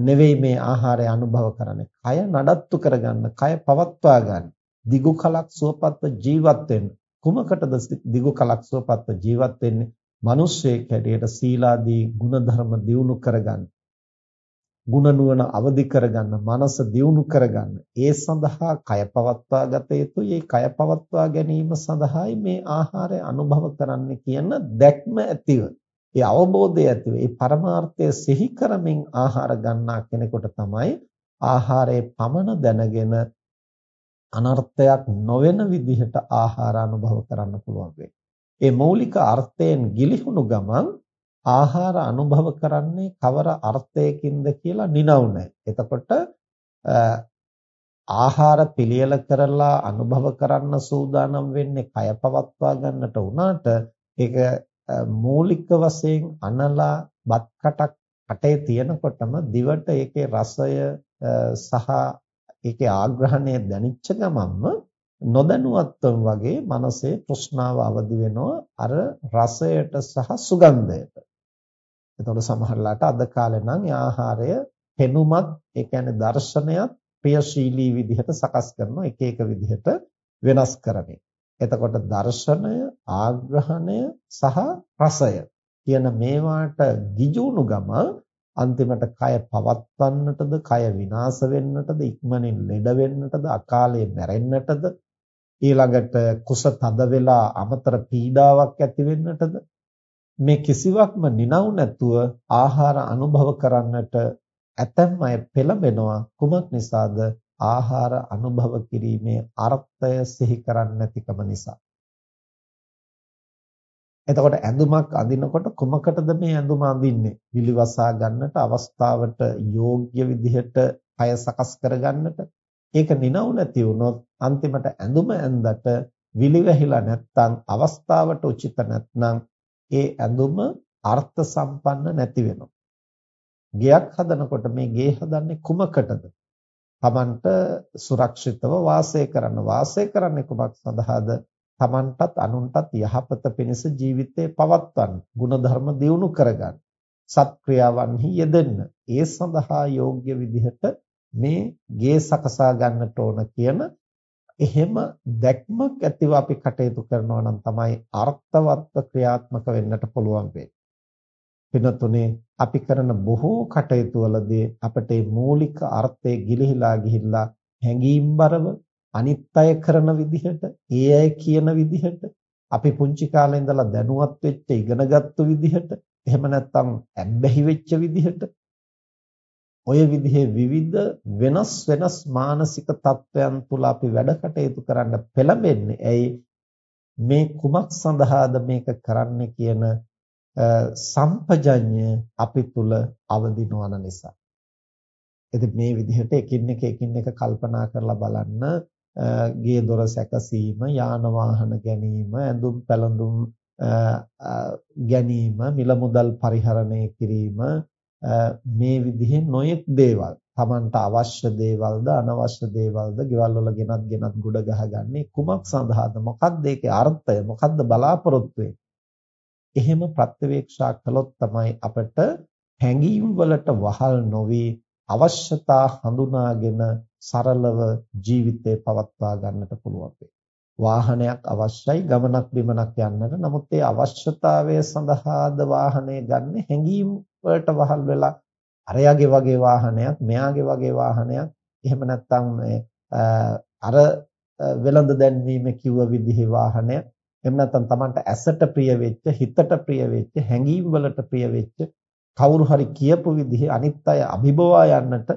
නෙවෙයි මේ ආහාරය අනුභව කරන්නේ. කය නඩත්තු කරගන්න, කය පවත්වා ගන්න. දිගු කලක් සුවපත්ව ජීවත් වෙන්න. කුමකටද දිගු කලක් සුවපත්ව ජීවත් වෙන්නේ? මිනිස්සෙක් හැටියට සීලාදී ගුණධර්ම දියුණු කරගන්න. ගුණ නුවණ අවදි කරගන්න, මනස දියුණු කරගන්න. ඒ සඳහා කය පවත්වා ගත යුතුයි. ඒ කය පවත්වා ගැනීම සඳහායි මේ ආහාරය අනුභව කරන්න කියන දැක්ම ඇතිව. ඒ අවබෝධය ඇතිව, ඒ පරමාර්ථය සිහි කරමින් ආහාර ගන්නා කෙනෙකුට තමයි ආහාරයේ පමණ දැනගෙන අනර්ථයක් නොවන විදිහට ආහාර අනුභව කරන්න පුළුවන් වෙන්නේ. ඒ මৌলিক අර්ථයෙන් ගිලිහුණු ගමන් ආහාර අනුභව කරන්නේ කවර අර්ථයකින්ද කියලා නිනව් නැහැ. එතකොට ආහාර පිළියෙල කරලා අනුභව කරන්න සූදානම් වෙන්නේ කය පවත්වා ගන්නට උනාට ඒක මූලික වශයෙන් අනලා බත් කටක් කටේ තියෙනකොටම දිවට ඒකේ රසය සහ ඒකේ ආග්‍රහණය දැනෙච්ච ගමන්ම නොදැනුවත්වම වගේ මනසේ තෘෂ්ණාව අවදි වෙනවා අර රසයට සහ සුගන්ධයට. එතකොට සමහරලාට අද කාලේ නම් ආහාරය පෙනුමත් ඒ කියන්නේ දර්ශනයත් ප්‍රියශීලී විදිහට සකස් කරනවා එක එක විදිහට වෙනස් කරමින්. එතකොට දර්ශනය, ආග්‍රහණය සහ රසය කියන මේවාට ගිජුණු ගම අන්තිමට කය පවත්වන්නටද, කය විනාශ වෙන්නටද, ඉක්මනින් ලෙඩ වෙන්නටද, අකාලේ මැරෙන්නටද, ඊළඟට කුස තද වෙලා අමතර පීඩාවක් ඇති වෙන්නටද මේ කිසිවක්ම නිනව් නැතුව ආහාර අනුභව කරන්නට ඇතැම් අය පෙළඹෙනවා. කුමක් නිසාද? ආහාර අනුභව කිරීමේ අර්ථය සිහි කරන්නේ නැතිකම නිසා. එතකොට ඇඳුමක් අඳිනකොට කුමකටද මේ ඇඳුම අඳින්නේ? විලිවසා ගන්නට අවස්ථාවට යෝග්‍ය විදිහට අය සකස් කරගන්නට. ඒක නිනව් නැති වුණොත් අන්තිමට ඇඳුම ඇඳට විලිවැහිලා නැත්නම් අවස්ථාවට උචිත නැත්නම් ඒ ඇඳුම අර්ථ සම්පන්න නැති වෙනවා. ගෙයක් හදනකොට මේ ගේ හදන්නේ කුමකටද? Tamanට සුරක්ෂිතව වාසය කරන්න. වාසය කරන්නේ කුමක් සඳහාද? Tamanටත් අනුන්ටත් යහපත පිණිස ජීවිතේ පවත්වන්න. ಗುಣධර්ම දියුණු කරගන්න. සත්ක්‍රියාවන්හි යෙදෙන්න. ඒ සඳහා යෝග්‍ය විදිහට මේ ගේ සකසා ගන්නට ඕන කියන එහෙම දැක්මක් ඇතිව අපි කටයුතු කරනවා නම් තමයි අර්ථවත්ව ක්‍රියාත්මක වෙන්නට පුළුවන් වෙන්නේ. වෙනතුනේ අපි කරන බොහෝ කටයුතු වලදී අපට මේ මූලික අර්ථය ගිලිහිලා ගිහිල්ලා හැඟීම්බරව අනිත් අය කරන විදිහට, ඒ අය කියන විදිහට, අපි පුංචි කාලේ ඉඳලා දැනුවත් වෙච්ච ඉගෙනගත්තු විදිහට, එහෙම නැත්නම් ඇබ්බැහි වෙච්ච විදිහට ඔය විදිහේ විවිධ වෙනස් වෙනස් මානසික තත්වයන් තුල අපි වැඩ කටයුතු කරන්න පෙළඹෙන්නේ. ඇයි මේ කුමක් සඳහාද මේක කරන්නේ කියන සම්පජඤ්ඤය අපි තුල අවදි නොවන නිසා. ඉතින් මේ විදිහට එකින් එක එකින් එක කල්පනා කරලා බලන්න ගේ දොර සැකසීම, යාන වාහන ගැනීම, ඇඳුම් පැළඳුම් ගැනීම, මිල මුදල් පරිහරණය කිරීම, මේ විදිහේ නොයෙක් දේවල්. Tamanට අවශ්‍ය දේවල්ද අනවශ්‍ය දේවල්ද ගෙවල් වල ගෙනත් ගෙනත් ගොඩ ගහගන්නේ කුමක් සඳහාද? මොකක්ද ඒකේ අර්ථය? මොකක්ද බලාපොරොත්තු එහෙම ප්‍රත්‍යවේක්ෂා කළොත් තමයි අපිට හැඟීම් වලට වහල් නොවි අවශ්‍යතා හඳුනාගෙන සරලව ජීවිතේ පවත්වා ගන්නට පුළුවන් වාහනයක් අවශ්‍යයි ගමනක් බිමනක් යන්නට. නමුත් ඒ අවශ්‍යතාවය සඳහාද වාහනය ගන්න හැඟීම් වලට වහල් වෙලා අරයාගේ වගේ වාහනයක් මෙයාගේ වගේ වාහනයක්. එහෙම නැත්නම් මේ අර වෙළඳ දැන්වීම කිව්ව විදිහේ වාහනයක්. එහෙම නැත්නම් Tamanට ඇසට ප්‍රිය වෙච්ච හිතට ප්‍රිය වෙච්ච හැඟීම් වලට ප්‍රිය වෙච්ච කවුරු හරි කියපු විදිහේ අනිත් අය අභිබවා යන්නට.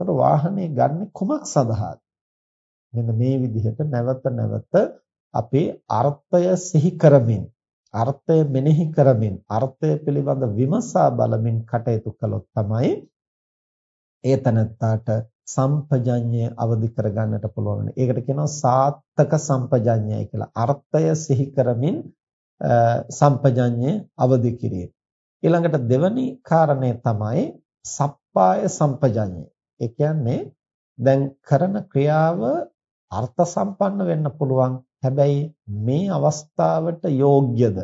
ඒතර වාහනේ ගන්න කුමක් සඳහාද? මෙන්න මේ විදිහට නැවත නැවත අපේ අර්ථය සිහි කරමින් අර්ථය මෙනෙහි කරමින් අර්ථය පිළිබඳ විමසා බලමින් කටයුතු කළොත් තමයි ඒ තනත්තාට සම්පජඤ්ඤය අවදි කරගන්නට පුළුවන්. ඒකට කියනවා සාත්තක සම්පජඤ්ඤය කියලා. අර්ථය සිහි කරමින් සම්පජඤ්ඤය අවදි කිරීම. ඊළඟට දෙවැනි කාරණය තමයි සප්පාය සම්පජඤ්ඤය. ඒ කියන්නේ දැන් කරන ක්‍රියාව අර්ථ සම්පන්න වෙන්න පුළුවන්. හැබැයි මේ අවස්ථාවට යෝග්‍යද?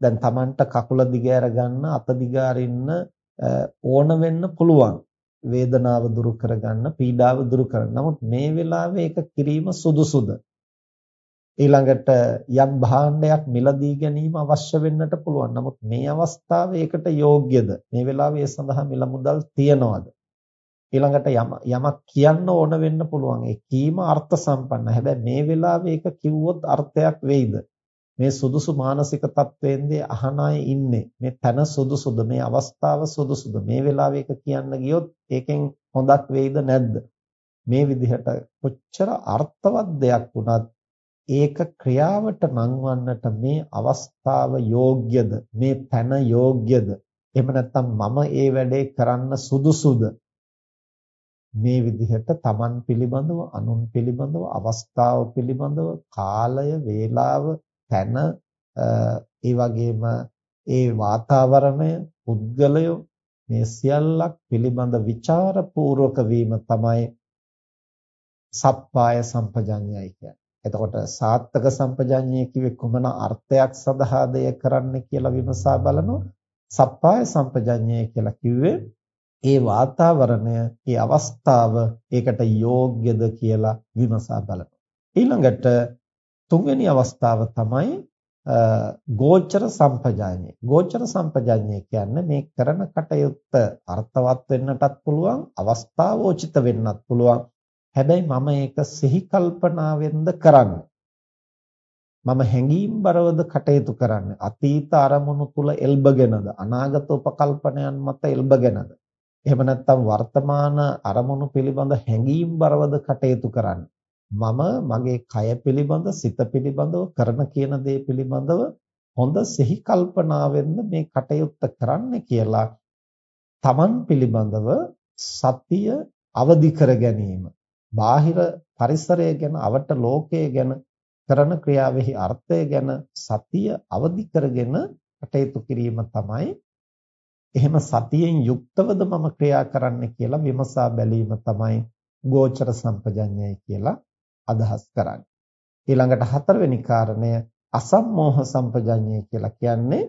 දැන් Tamanට කකුල දිගෑර ගන්න, අත දිගාරින්න ඕන වෙන්න පුළුවන්. වේදනාව දුරු කරගන්න, පීඩාව දුරු කරගන්න. නමුත් මේ වෙලාවේ ඒක කිරීම සුදුසුද? ඊළඟට යම් භාණ්ඩයක් මිලදී ගැනීම අවශ්‍ය වෙන්නට පුළුවන්. නමුත් මේ අවස්ථාවේ ඒකට යෝග්‍යද? මේ වෙලාවේ ඒ සඳහා මිල මුදල් තියනවද? ඊළඟට යමක් කියන්න ඕන වෙන්න පුළුවන්. ඒ කීම අර්ථ සම්පන්න. හැබැයි මේ වෙලාවේ ඒක කිව්වොත් අර්ථයක් වෙයිද? මේ සුදුසු මානසික තත්වයෙන්දී අහන අය ඉන්නේ. මේ තන සුදුසුද? මේ අවස්ථාව සුදුසුද? මේ වෙලාවේ ඒක කියන්න ගියොත් ඒකෙන් හොඳක් වෙයිද නැද්ද? මේ විදිහට කොච්චර අර්ථවත් දෙයක් වුණත් ඒක ක්‍රියාවට නංවන්නට මේ අවස්ථාව යෝග්‍යද මේ පැන යෝග්‍යද එහෙම නැත්නම් මම ඒ වැඩේ කරන්න සුදුසුද මේ විදිහට Taman පිළිබඳව අනුන් පිළිබඳව අවස්ථාව පිළිබඳව කාලය වේලාව පැන ඒ වගේම ඒ වාතාවරණය පුද්ගලය මේ සියල්ලක් පිළිබඳ ਵਿਚාරපූර්වක වීම තමයි සප්පාය සම්පජඤ්ඤයයි කියන්නේ එතකොට සාත්තක සම්පජඤ්ඤය කිව්වේ කුමන අර්ථයක් සඳහාද එය කරන්න කියලා විමසා බලනවා. සප්පාය සම්පජඤ්ඤය කියලා කිව්වේ ඒ වාතාවරණය, ඒ අවස්ථාව ඒකට යෝග්‍යද කියලා විමසා බලනවා. ඊළඟට තුන්වෙනි අවස්ථාව තමයි ගෝචර සම්පජාඤ්ඤය. ගෝචර සම්පජාඤ්ඤය කියන්නේ මේ කරන කටයුත්ත අර්ථවත් වෙන්නටත් පුළුවන්, අවස්ථාවෝචිත වෙන්නත් පුළුවන්. හැබැයි මම ඒක සිහි කල්පනාවෙන්ද කරන්නේ. මම හැඟීම්overවද කටයුතු කරන්නේ. අතීත අරමුණු තුල එල්බගෙනද අනාගත උපකල්පනයන් මත එල්බගෙනද. එහෙම නැත්නම් වර්තමාන අරමුණු පිළිබඳ හැඟීම්overවද කටයුතු කරන්නේ. මම මගේ කය පිළිබඳ සිත පිළිබඳව කරන කියන දේ පිළිබඳව හොඳ සිහි කල්පනාවෙන්ද මේ කටයුත්ත කරන්න කියලා තමන් පිළිබඳව සතිය අවදි කර ගැනීම බාහිර පරිසරය ගැන අවට ලෝකය ගැන කරන ක්‍රියාවෙහි අර්ථය ගැන සතිය අවදි කරගෙන කටයුතු කිරීම තමයි එහෙම සතියෙන් යුක්තවද මම ක්‍රියා කරන්න කියලා විමසා බැලීම තමයි ගෝචර සම්පජඤ්ඤය කියලා අදහස් කරන්නේ. ඊළඟට හතරවෙනි කාරණය අසම්මෝහ සම්පජඤ්ඤය කියලා කියන්නේ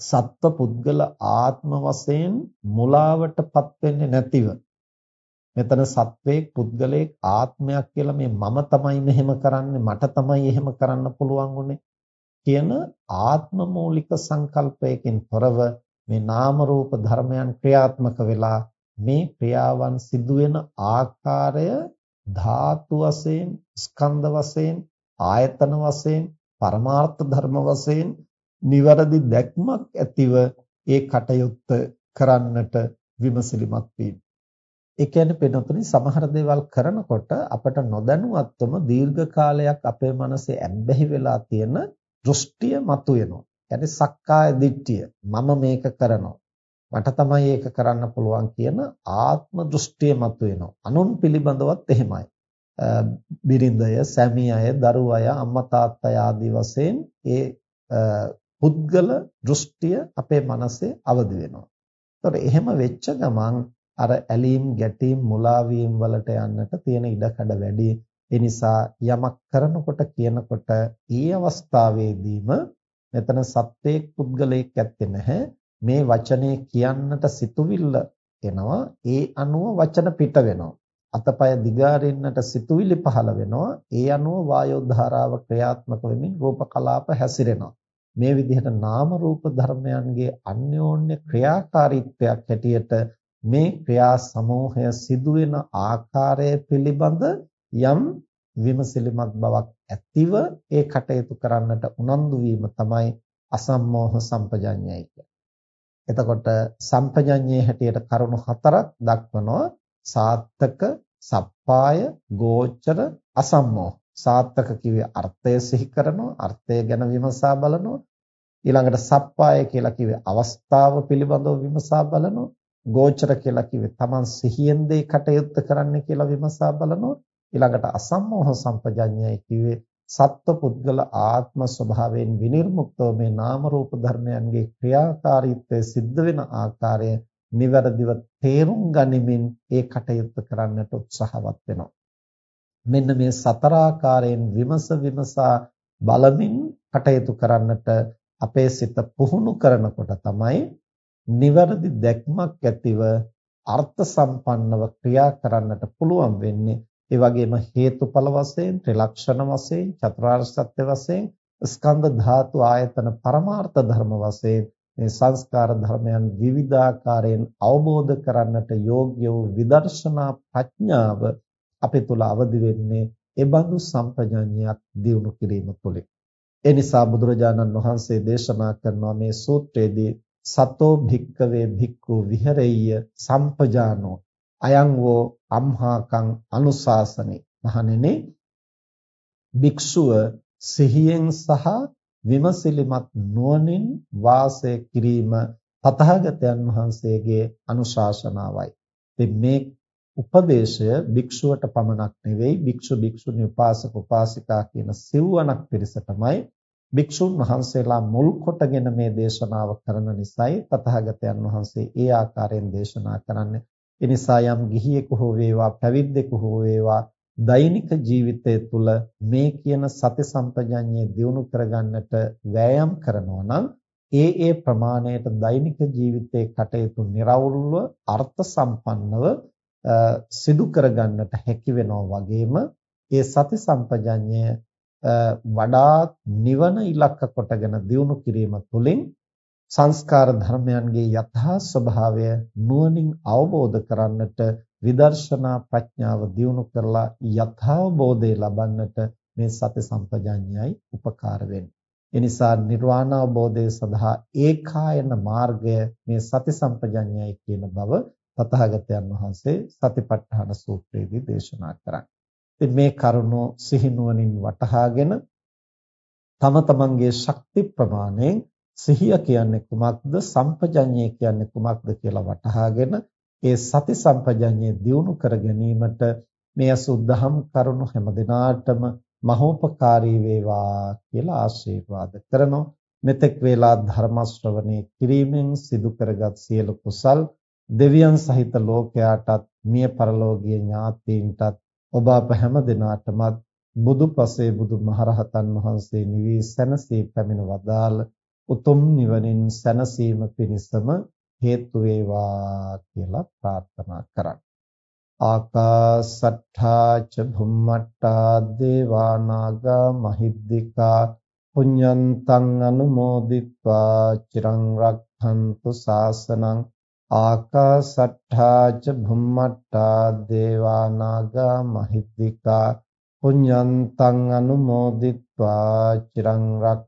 සත්ව පුද්ගල ආත්ම වශයෙන් මුලාවටපත් වෙන්නේ නැතිව මෙතන සත්වයක් පුද්ගලයෙක් ආත්මයක් කියලා මේ මම තමයි මෙහෙම කරන්නේ මට තමයි එහෙම කරන්න පුළුවන් උනේ කියන ආත්ම මූලික සංකල්පයකින් තොරව මේ නාම රූප ධර්මයන් ක්‍රියාත්මක වෙලා මේ ක්‍රියාවන් සිදුවෙන ආකාරය ධාතු වශයෙන් ස්කන්ධ වශයෙන් ආයතන වශයෙන් පරමාර්ථ ධර්ම වශයෙන් නිවැරදි දැක්මක් ඇතිව ඒ කටයුත්ත කරන්නට විමසිලිමත් වීම ඒ කියන්නේ පෙනුතුනි සමහර දේවල් කරනකොට අපට නොදැනුවත්වම දීර්ඝ කාලයක් අපේ මනසේ ඇබ්බැහි වෙලා තියෙන දෘෂ්ටිය මතුවෙනවා. يعني සක්කාය දිට්ඨිය. මම මේක කරනවා. මට තමයි ඒක කරන්න පුළුවන් කියන ආත්ම දෘෂ්ටිය මතුවෙනවා. අනුන් පිළිබඳවත් එහෙමයි. බිරිඳය, සැමියාය, දරුවය, අම්මා තාත්තා ආදී වශයෙන් ඒ පුද්ගල දෘෂ්ටිය අපේ මනසේ අවදි වෙනවා. ඒතකොට එහෙම වෙච්ච ගමන් අර ඇලීම් ගැටීම් මුලාවීම් වලට යන්නට තියෙන ඉඩකඩ වැඩි. ඒ නිසා යමක් කරනකොට කියනකොට ඒ අවස්ථාවේදීම මෙතන සත්‍යයක් පුද්ගලයෙක් ඇත්තේ නැහැ. මේ වචනේ කියන්නට සිතුවිල්ල එනවා. ඒ අනුව වචන පිට වෙනවා. අතපය දිගාරින්නට සිතුවිලි පහළ වෙනවා. ඒ අනුව වායෝ ධාරාව ක්‍රියාත්මක වෙමින් රූප කලාප හැසිරෙනවා. මේ විදිහට නාම රූප ධර්මයන්ගේ අන්‍යෝන්‍ය ක්‍රියාකාරීත්වයක් හැටියට මේ ක්‍රියා සමූහය සිදුවෙන ආකාරය පිළිබඳ යම් විමසිලිමත් බවක් ඇතිව ඒ කටයුතු කරන්නට උනන්දු වීම තමයි අසම්මෝහ සම්පජඤ්ඤය කියන්නේ. එතකොට සම්පජඤ්ඤයේ හැටියට කරුණු හතරක් දක්වනවා සාත්තක සප්පාය, ගෝචර, අසම්මෝහ. සාත්තක කිව්වේ අර්ථය සිහි කරනවා, අර්ථය ගැන විමසා බලනවා. ඊළඟට සප්පාය කියලා කිව්වේ අවස්ථාව පිළිබඳව විමසා බලනවා. ගෝචර කියලා කිව්වේ Taman සිහියෙන් දේ කටයුත්ත කරන්න කියලා විමසා බලනවා. ඊළඟට අසම්මෝහ සම්පජඤ්ඤය කිව්වේ සත්ව පුද්ගල ආත්ම ස්වභාවයෙන් විනිර්මුක්තව මේ නාම රූප ධර්මයන්ගේ ක්‍රියාකාරීත්වය සිද්ධ වෙන ආකාරය නිවැරදිව තේරුම් ගනිමින් ඒ කටයුත්ත කරන්නට උත්සාහවත් වෙනවා. මෙන්න මේ සතර ආකාරයෙන් විමස විමසා බලමින් කටයුතු කරන්නට අපේ සිත පුහුණු කරනකොට තමයි නිවැරදි දැක්මක් ඇතිව අර්ථ සම්පන්නව ක්‍රියා කරන්නට පුළුවන් වෙන්නේ ඒ වගේම හේතුඵල වශයෙන් ත්‍රිලක්ෂණ වශයෙන් චතුරාර්ය සත්‍ය වශයෙන් ස්කන්ධ ධාතු ආයතන පරමාර්ථ ධර්ම වශයෙන් මේ සංස්කාර ධර්මයන් විවිධාකාරයෙන් අවබෝධ කරන්නට යෝග්‍ය වූ විදර්ශනා ප්‍රඥාව අපේ තුල අවදි වෙන්නේ ඒ බඳු සම්පජඤ්ඤයක් දියුණු කිරීම තුළින්. ඒ නිසා බුදුරජාණන් වහන්සේ දේශනා කරනවා මේ සූත්‍රයේදී සතෝ භික්කවේ භික්ඛු විහෙරෙය්‍ය සම්පජානෝ අයං වෝ අම්හාකං අනුශාසනේ මහණෙනි භික්ෂුව සිහියෙන් සහ විමසිලිමත් නුවණින් වාසය කිරීම තථාගතයන් වහන්සේගේ අනුශාසනාවයි. ඉතින් මේ උපදේශය භික්ෂුවට පමණක් නෙවෙයි භික්ෂු භික්ෂුණී උපාසක උපාසිකා කියන සිව්වණක් පිරිසටමයි භික්ෂුන් වහන්සේලා මුල් කොටගෙන මේ දේශනාව කරන නිසායි තථාගතයන් වහන්සේ ඒ ආකාරයෙන් දේශනා කරන්නේ. ඒ නිසා යම් ගිහියෙකු හෝ වේවා පැවිද්දෙකු හෝ වේවා දෛනික ජීවිතය තුළ මේ කියන සති සම්පජඤ්ඤය දියුණු කරගන්නට වෑයම් කරනවා නම් ඒ ඒ ප්‍රමාණයට දෛනික ජීවිතයේ කටයුතු નિරවුල්ව අර්ථ සම්පන්නව සිදු කරගන්නට හැකි වෙනවා වගේම ඒ සති සම්පජඤ්ඤය වඩාත් නිවන ඉලක්ක කොටගෙන දියුණු කිරීම තුළින් සංස්කාර ධර්මයන්ගේ යථා ස්වභාවය නුවණින් අවබෝධ කරන්නට විදර්ශනා ප්‍රඥාව දියුණු කරලා යථාබෝධය ලබන්නට මේ සති සම්පජාඤ්ඤයයි උපකාර වෙන්නේ. ඒ නිසා නිර්වාණ අවබෝධය සඳහා ඒකායන මාර්ගය මේ සති සම්පජාඤ්ඤයයි කියන බව තථාගතයන් වහන්සේ සතිපට්ඨාන සූත්‍රයේදී දේශනා කරන්නේ. ඉතින් මේ කරුණෝ සිහිනුවණින් වටහාගෙන තම තමන්ගේ ශක්ති ප්‍රමාණයෙන් සිහිය කියන්නේ කුමක්ද? සම්පජඤ්ඤය කියන්නේ කුමක්ද කියලා වටහාගෙන ඒ සති සම්පජඤ්ඤය දියුණු කර ගැනීමට මේ අසුද්ධහම් කරුණු හැම දිනාටම මහෝපකාරී වේවා කියලා ආශිර්වාද කරනවා. මෙතෙක් වේලා ධර්ම ශ්‍රවණේ කිරීමෙන් සිදු කරගත් සියලු කුසල් දෙවියන් සහිත ලෝකයාටත් මිය පරලෝකීය ඥාතීන්ටත් ඔබ අප හැම දිනාටමත් බුදුපසේ බුදු මහරහතන් වහන්සේ නිවී සැනසී පැමිණ වදාළ උතුම් නිවනින් සැනසීම පිණිසම හේතු වේවා කියලා ප්‍රාර්ථනා කරන්න. ආකාසට්ඨා ච භුම්මට්ඨා දේවා නාග මහිද්దికා පුඤ්ඤන්තං අනුමෝදිත්වා චිරං රක්ඛන්තු ශාසනං ආකාසට්ඨා ච භුම්මට්ඨා දේවා නාග මහිද්దికා පුඤ්ඤන්තං අනුමෝදිත්වා චිරං රක්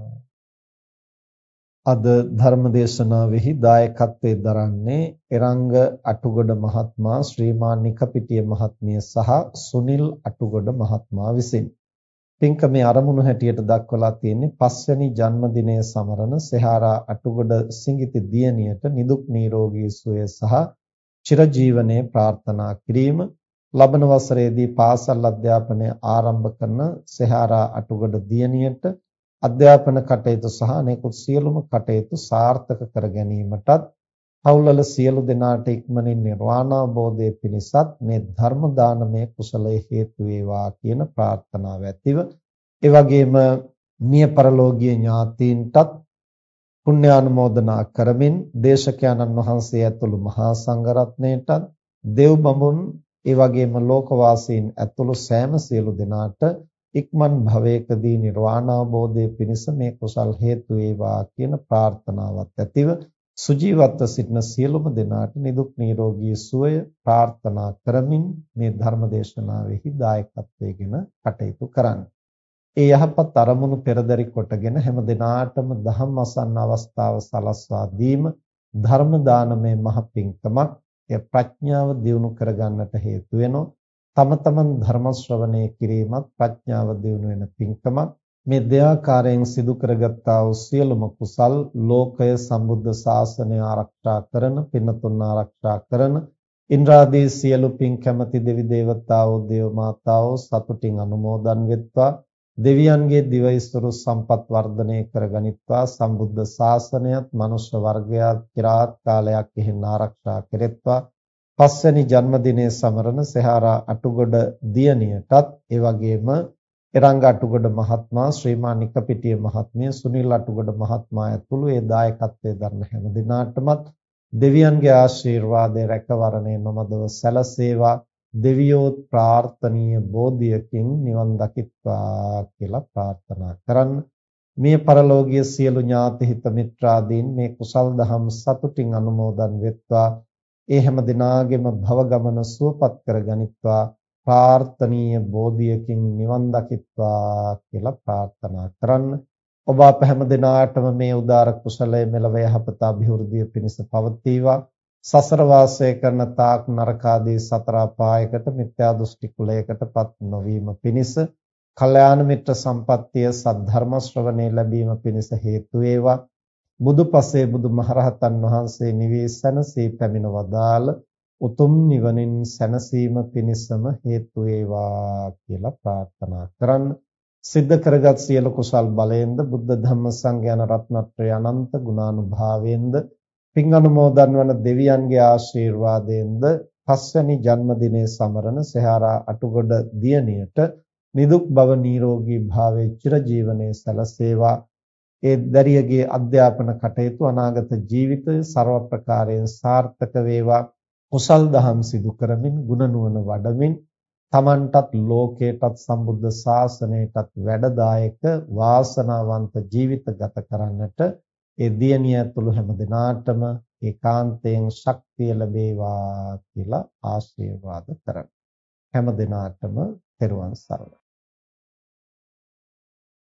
අද ධර්මදේශනාවෙහි දායකත්වයේ දරන්නේ එරංග අටුගොඩ මහත්මයා ශ්‍රීමාන් නිකපිටිය මහත්මිය සහ සුනිල් අටුගොඩ මහත්මයා විසිනි. පින්කමේ ආරමුණු හැටියට දක්වලා තියෙන්නේ පස්වැනි ජන්මදිනය සමරන සෙහාරා අටුගොඩ සිඟිති දියණියට නිදුක් නිරෝගී සුවය සහ චිරජීවනයේ ප්‍රාර්ථනා කිරීම ලබන වසරේදී පාසල් අධ්‍යාපනය ආරම්භ කරන සෙහාරා අටුගොඩ දියණියට අධ්‍යාපන කටයුතු සහ අනෙකුත් සියලුම කටයුතු සාර්ථක කර ගැනීමටත් පවුල්වල සියලු දෙනාට ඉක්මනින් නිර්වාණ අවබෝධය පිණිසත් මේ ධර්ම දානමය කුසලයේ හේතු වේවා කියන ප්‍රාර්ථනාව ඇතිව ඒ වගේම මිය පරලෝකීය ඥාතීන්ටත් පුණ්‍යානුමෝදනා කරමින් දේශකයන්න් වහන්සේ ඇතුළු මහා සංඝරත්නයටත් දෙව් බඹුන් ඒ වගේම ලෝකවාසීන් ඇතුළු සෑම සියලු දෙනාට ඉක්මන් භවයකදී නිර්වාණ අවබෝධය පිණිස මේ කුසල් හේතු වේවා කියන ප්‍රාර්ථනාවත් ඇතිව සුජීවත්ව සිටින සියලුම දෙනාට නිදුක් නිරෝගී සුවය ප්‍රාර්ථනා කරමින් මේ ධර්ම දේශනාවෙහි දායකත්වයෙන් කටයුතු කරන්න. ඒ යහපත් අරමුණු පෙරදරි කොටගෙන හැම දිනාටම ධම්ම අසන්න අවස්ථාව සලස්වා දීම ධර්ම දානමය මහ පිංකමක් එය ප්‍රඥාව දියුණු කරගන්නට හේතු වෙනවා තම තමන් ධර්ම ශ්‍රවණය කිරීමත් ප්‍රඥාව දියුණු වෙන පිංකමක් මේ දෙආකාරයෙන් සිදු කරගත්තා වූ සියලුම කුසල් ලෝකය සම්බුද්ධ ශාසනය ආරක්ෂා කරන පින්නතුන් ආරක්ෂා කරන ඉන්ද්‍රාදී සියලු පින් කැමැති දෙවි දේවතාවෝ දේව මාතාවෝ සතුටින් අනුමෝදන් වෙත්වා. දෙවියන්ගේ දිවයිස්තුරු සම්පත් වර්ධනය කරගනිත්වා සම්බුද්ධ ශාසනයත් මනුෂ්‍ය වර්ගයාත් চিරාත් කාලයක් එහෙන් ආරක්ෂා කෙරෙත්වා. පස්වැනි ජන්මදිනයේ සමරන සෙහාරා අටුගොඩ දියණියටත් ඒ වගේම එරංග අටුගොඩ මහත්මයා ශ්‍රීමා නිකපිටිය මහත්මිය සුනිල් අටුගොඩ මහත්මයා ඇතුළු ඒ දායකත්වයේ දරන හැම දිනාටමත් දෙවියන්ගේ ආශිර්වාදය රැකවරණය නොමදව සැලසේවා දෙවියෝත් ප්‍රාර්ථනීය බෝධියකින් නිවන් දකිත්වා කියලා ප්‍රාර්ථනා කරන්න. මේ පරලෝකීය සියලු ඥාති හිත මිත්‍රාදීන් මේ කුසල් දහම් සතුටින් අනුමෝදන් වෙත්වා. ඒ හැම දිනාගෙම භව ගමන සුවපත් කරගනිත්වා. ප්‍රාර්ථනීය බෝධියකින් නිවන් දකිත්වා කියලා ප්‍රාර්ථනා කරන්න. ඔබ අප හැම දිනාටම මේ උදාර කුසලයේ මෙලව යහපත અભිවෘද්ධිය පිණිස පවතිවා. සසර වාසය කරන තාක් නරකාදී සතර අපායකට මිත්‍යා දෘෂ්ටි කුලයකටපත් නොවීම පිණිස කල්යාණ මිත්‍ර සම්පත්තිය සද්ධර්ම ශ්‍රවණේ ලැබීම පිණිස හේතු වේවා බුදුපසේ බුදුමහරහතන් වහන්සේ නිවේසනසේ පැමිණ වදාළ උතුම් නිවනින් සැනසීම පිණිසම හේතු වේවා කියලා ප්‍රාර්ථනා කරන්න. සිද්ධ කරගත් සියලු කුසල් බලයෙන්ද බුද්ධ ධම්ම සංඝ යන රත්නත්‍රය අනන්ත ගුණානුභාවයෙන්ද පින් අනුමෝදන් වන දෙවියන්ගේ ආශිර්වාදයෙන්ද පස්වැනි ජන්මදිනයේ සමරන සෙහාරා අටුගොඩ දියණියට නිදුක් බව නිරෝගී භාවයේ චිරජීවනයේ සැලසේවා. ඒ දැරියගේ අධ්‍යාපන කටයුතු අනාගත ජීවිතය ਸਰව ප්‍රකාරයෙන් සාර්ථක වේවා කුසල් දහම් සිදු කරමින් ගුණ නුවණ වඩමින් තමන්ටත් ලෝකයටත් සම්බුද්ධ ශාසනයටත් වැඩදායක වාසනාවන්ත ජීවිත ගත කරන්නට ඒ දියණිය ඇතුළු හැම දිනාටම ඒකාන්තයෙන් ශක්තිය ලැබේවා කියලා ආශිර්වාද කරමි. හැම දිනාටම තෙරුවන් සරණයි.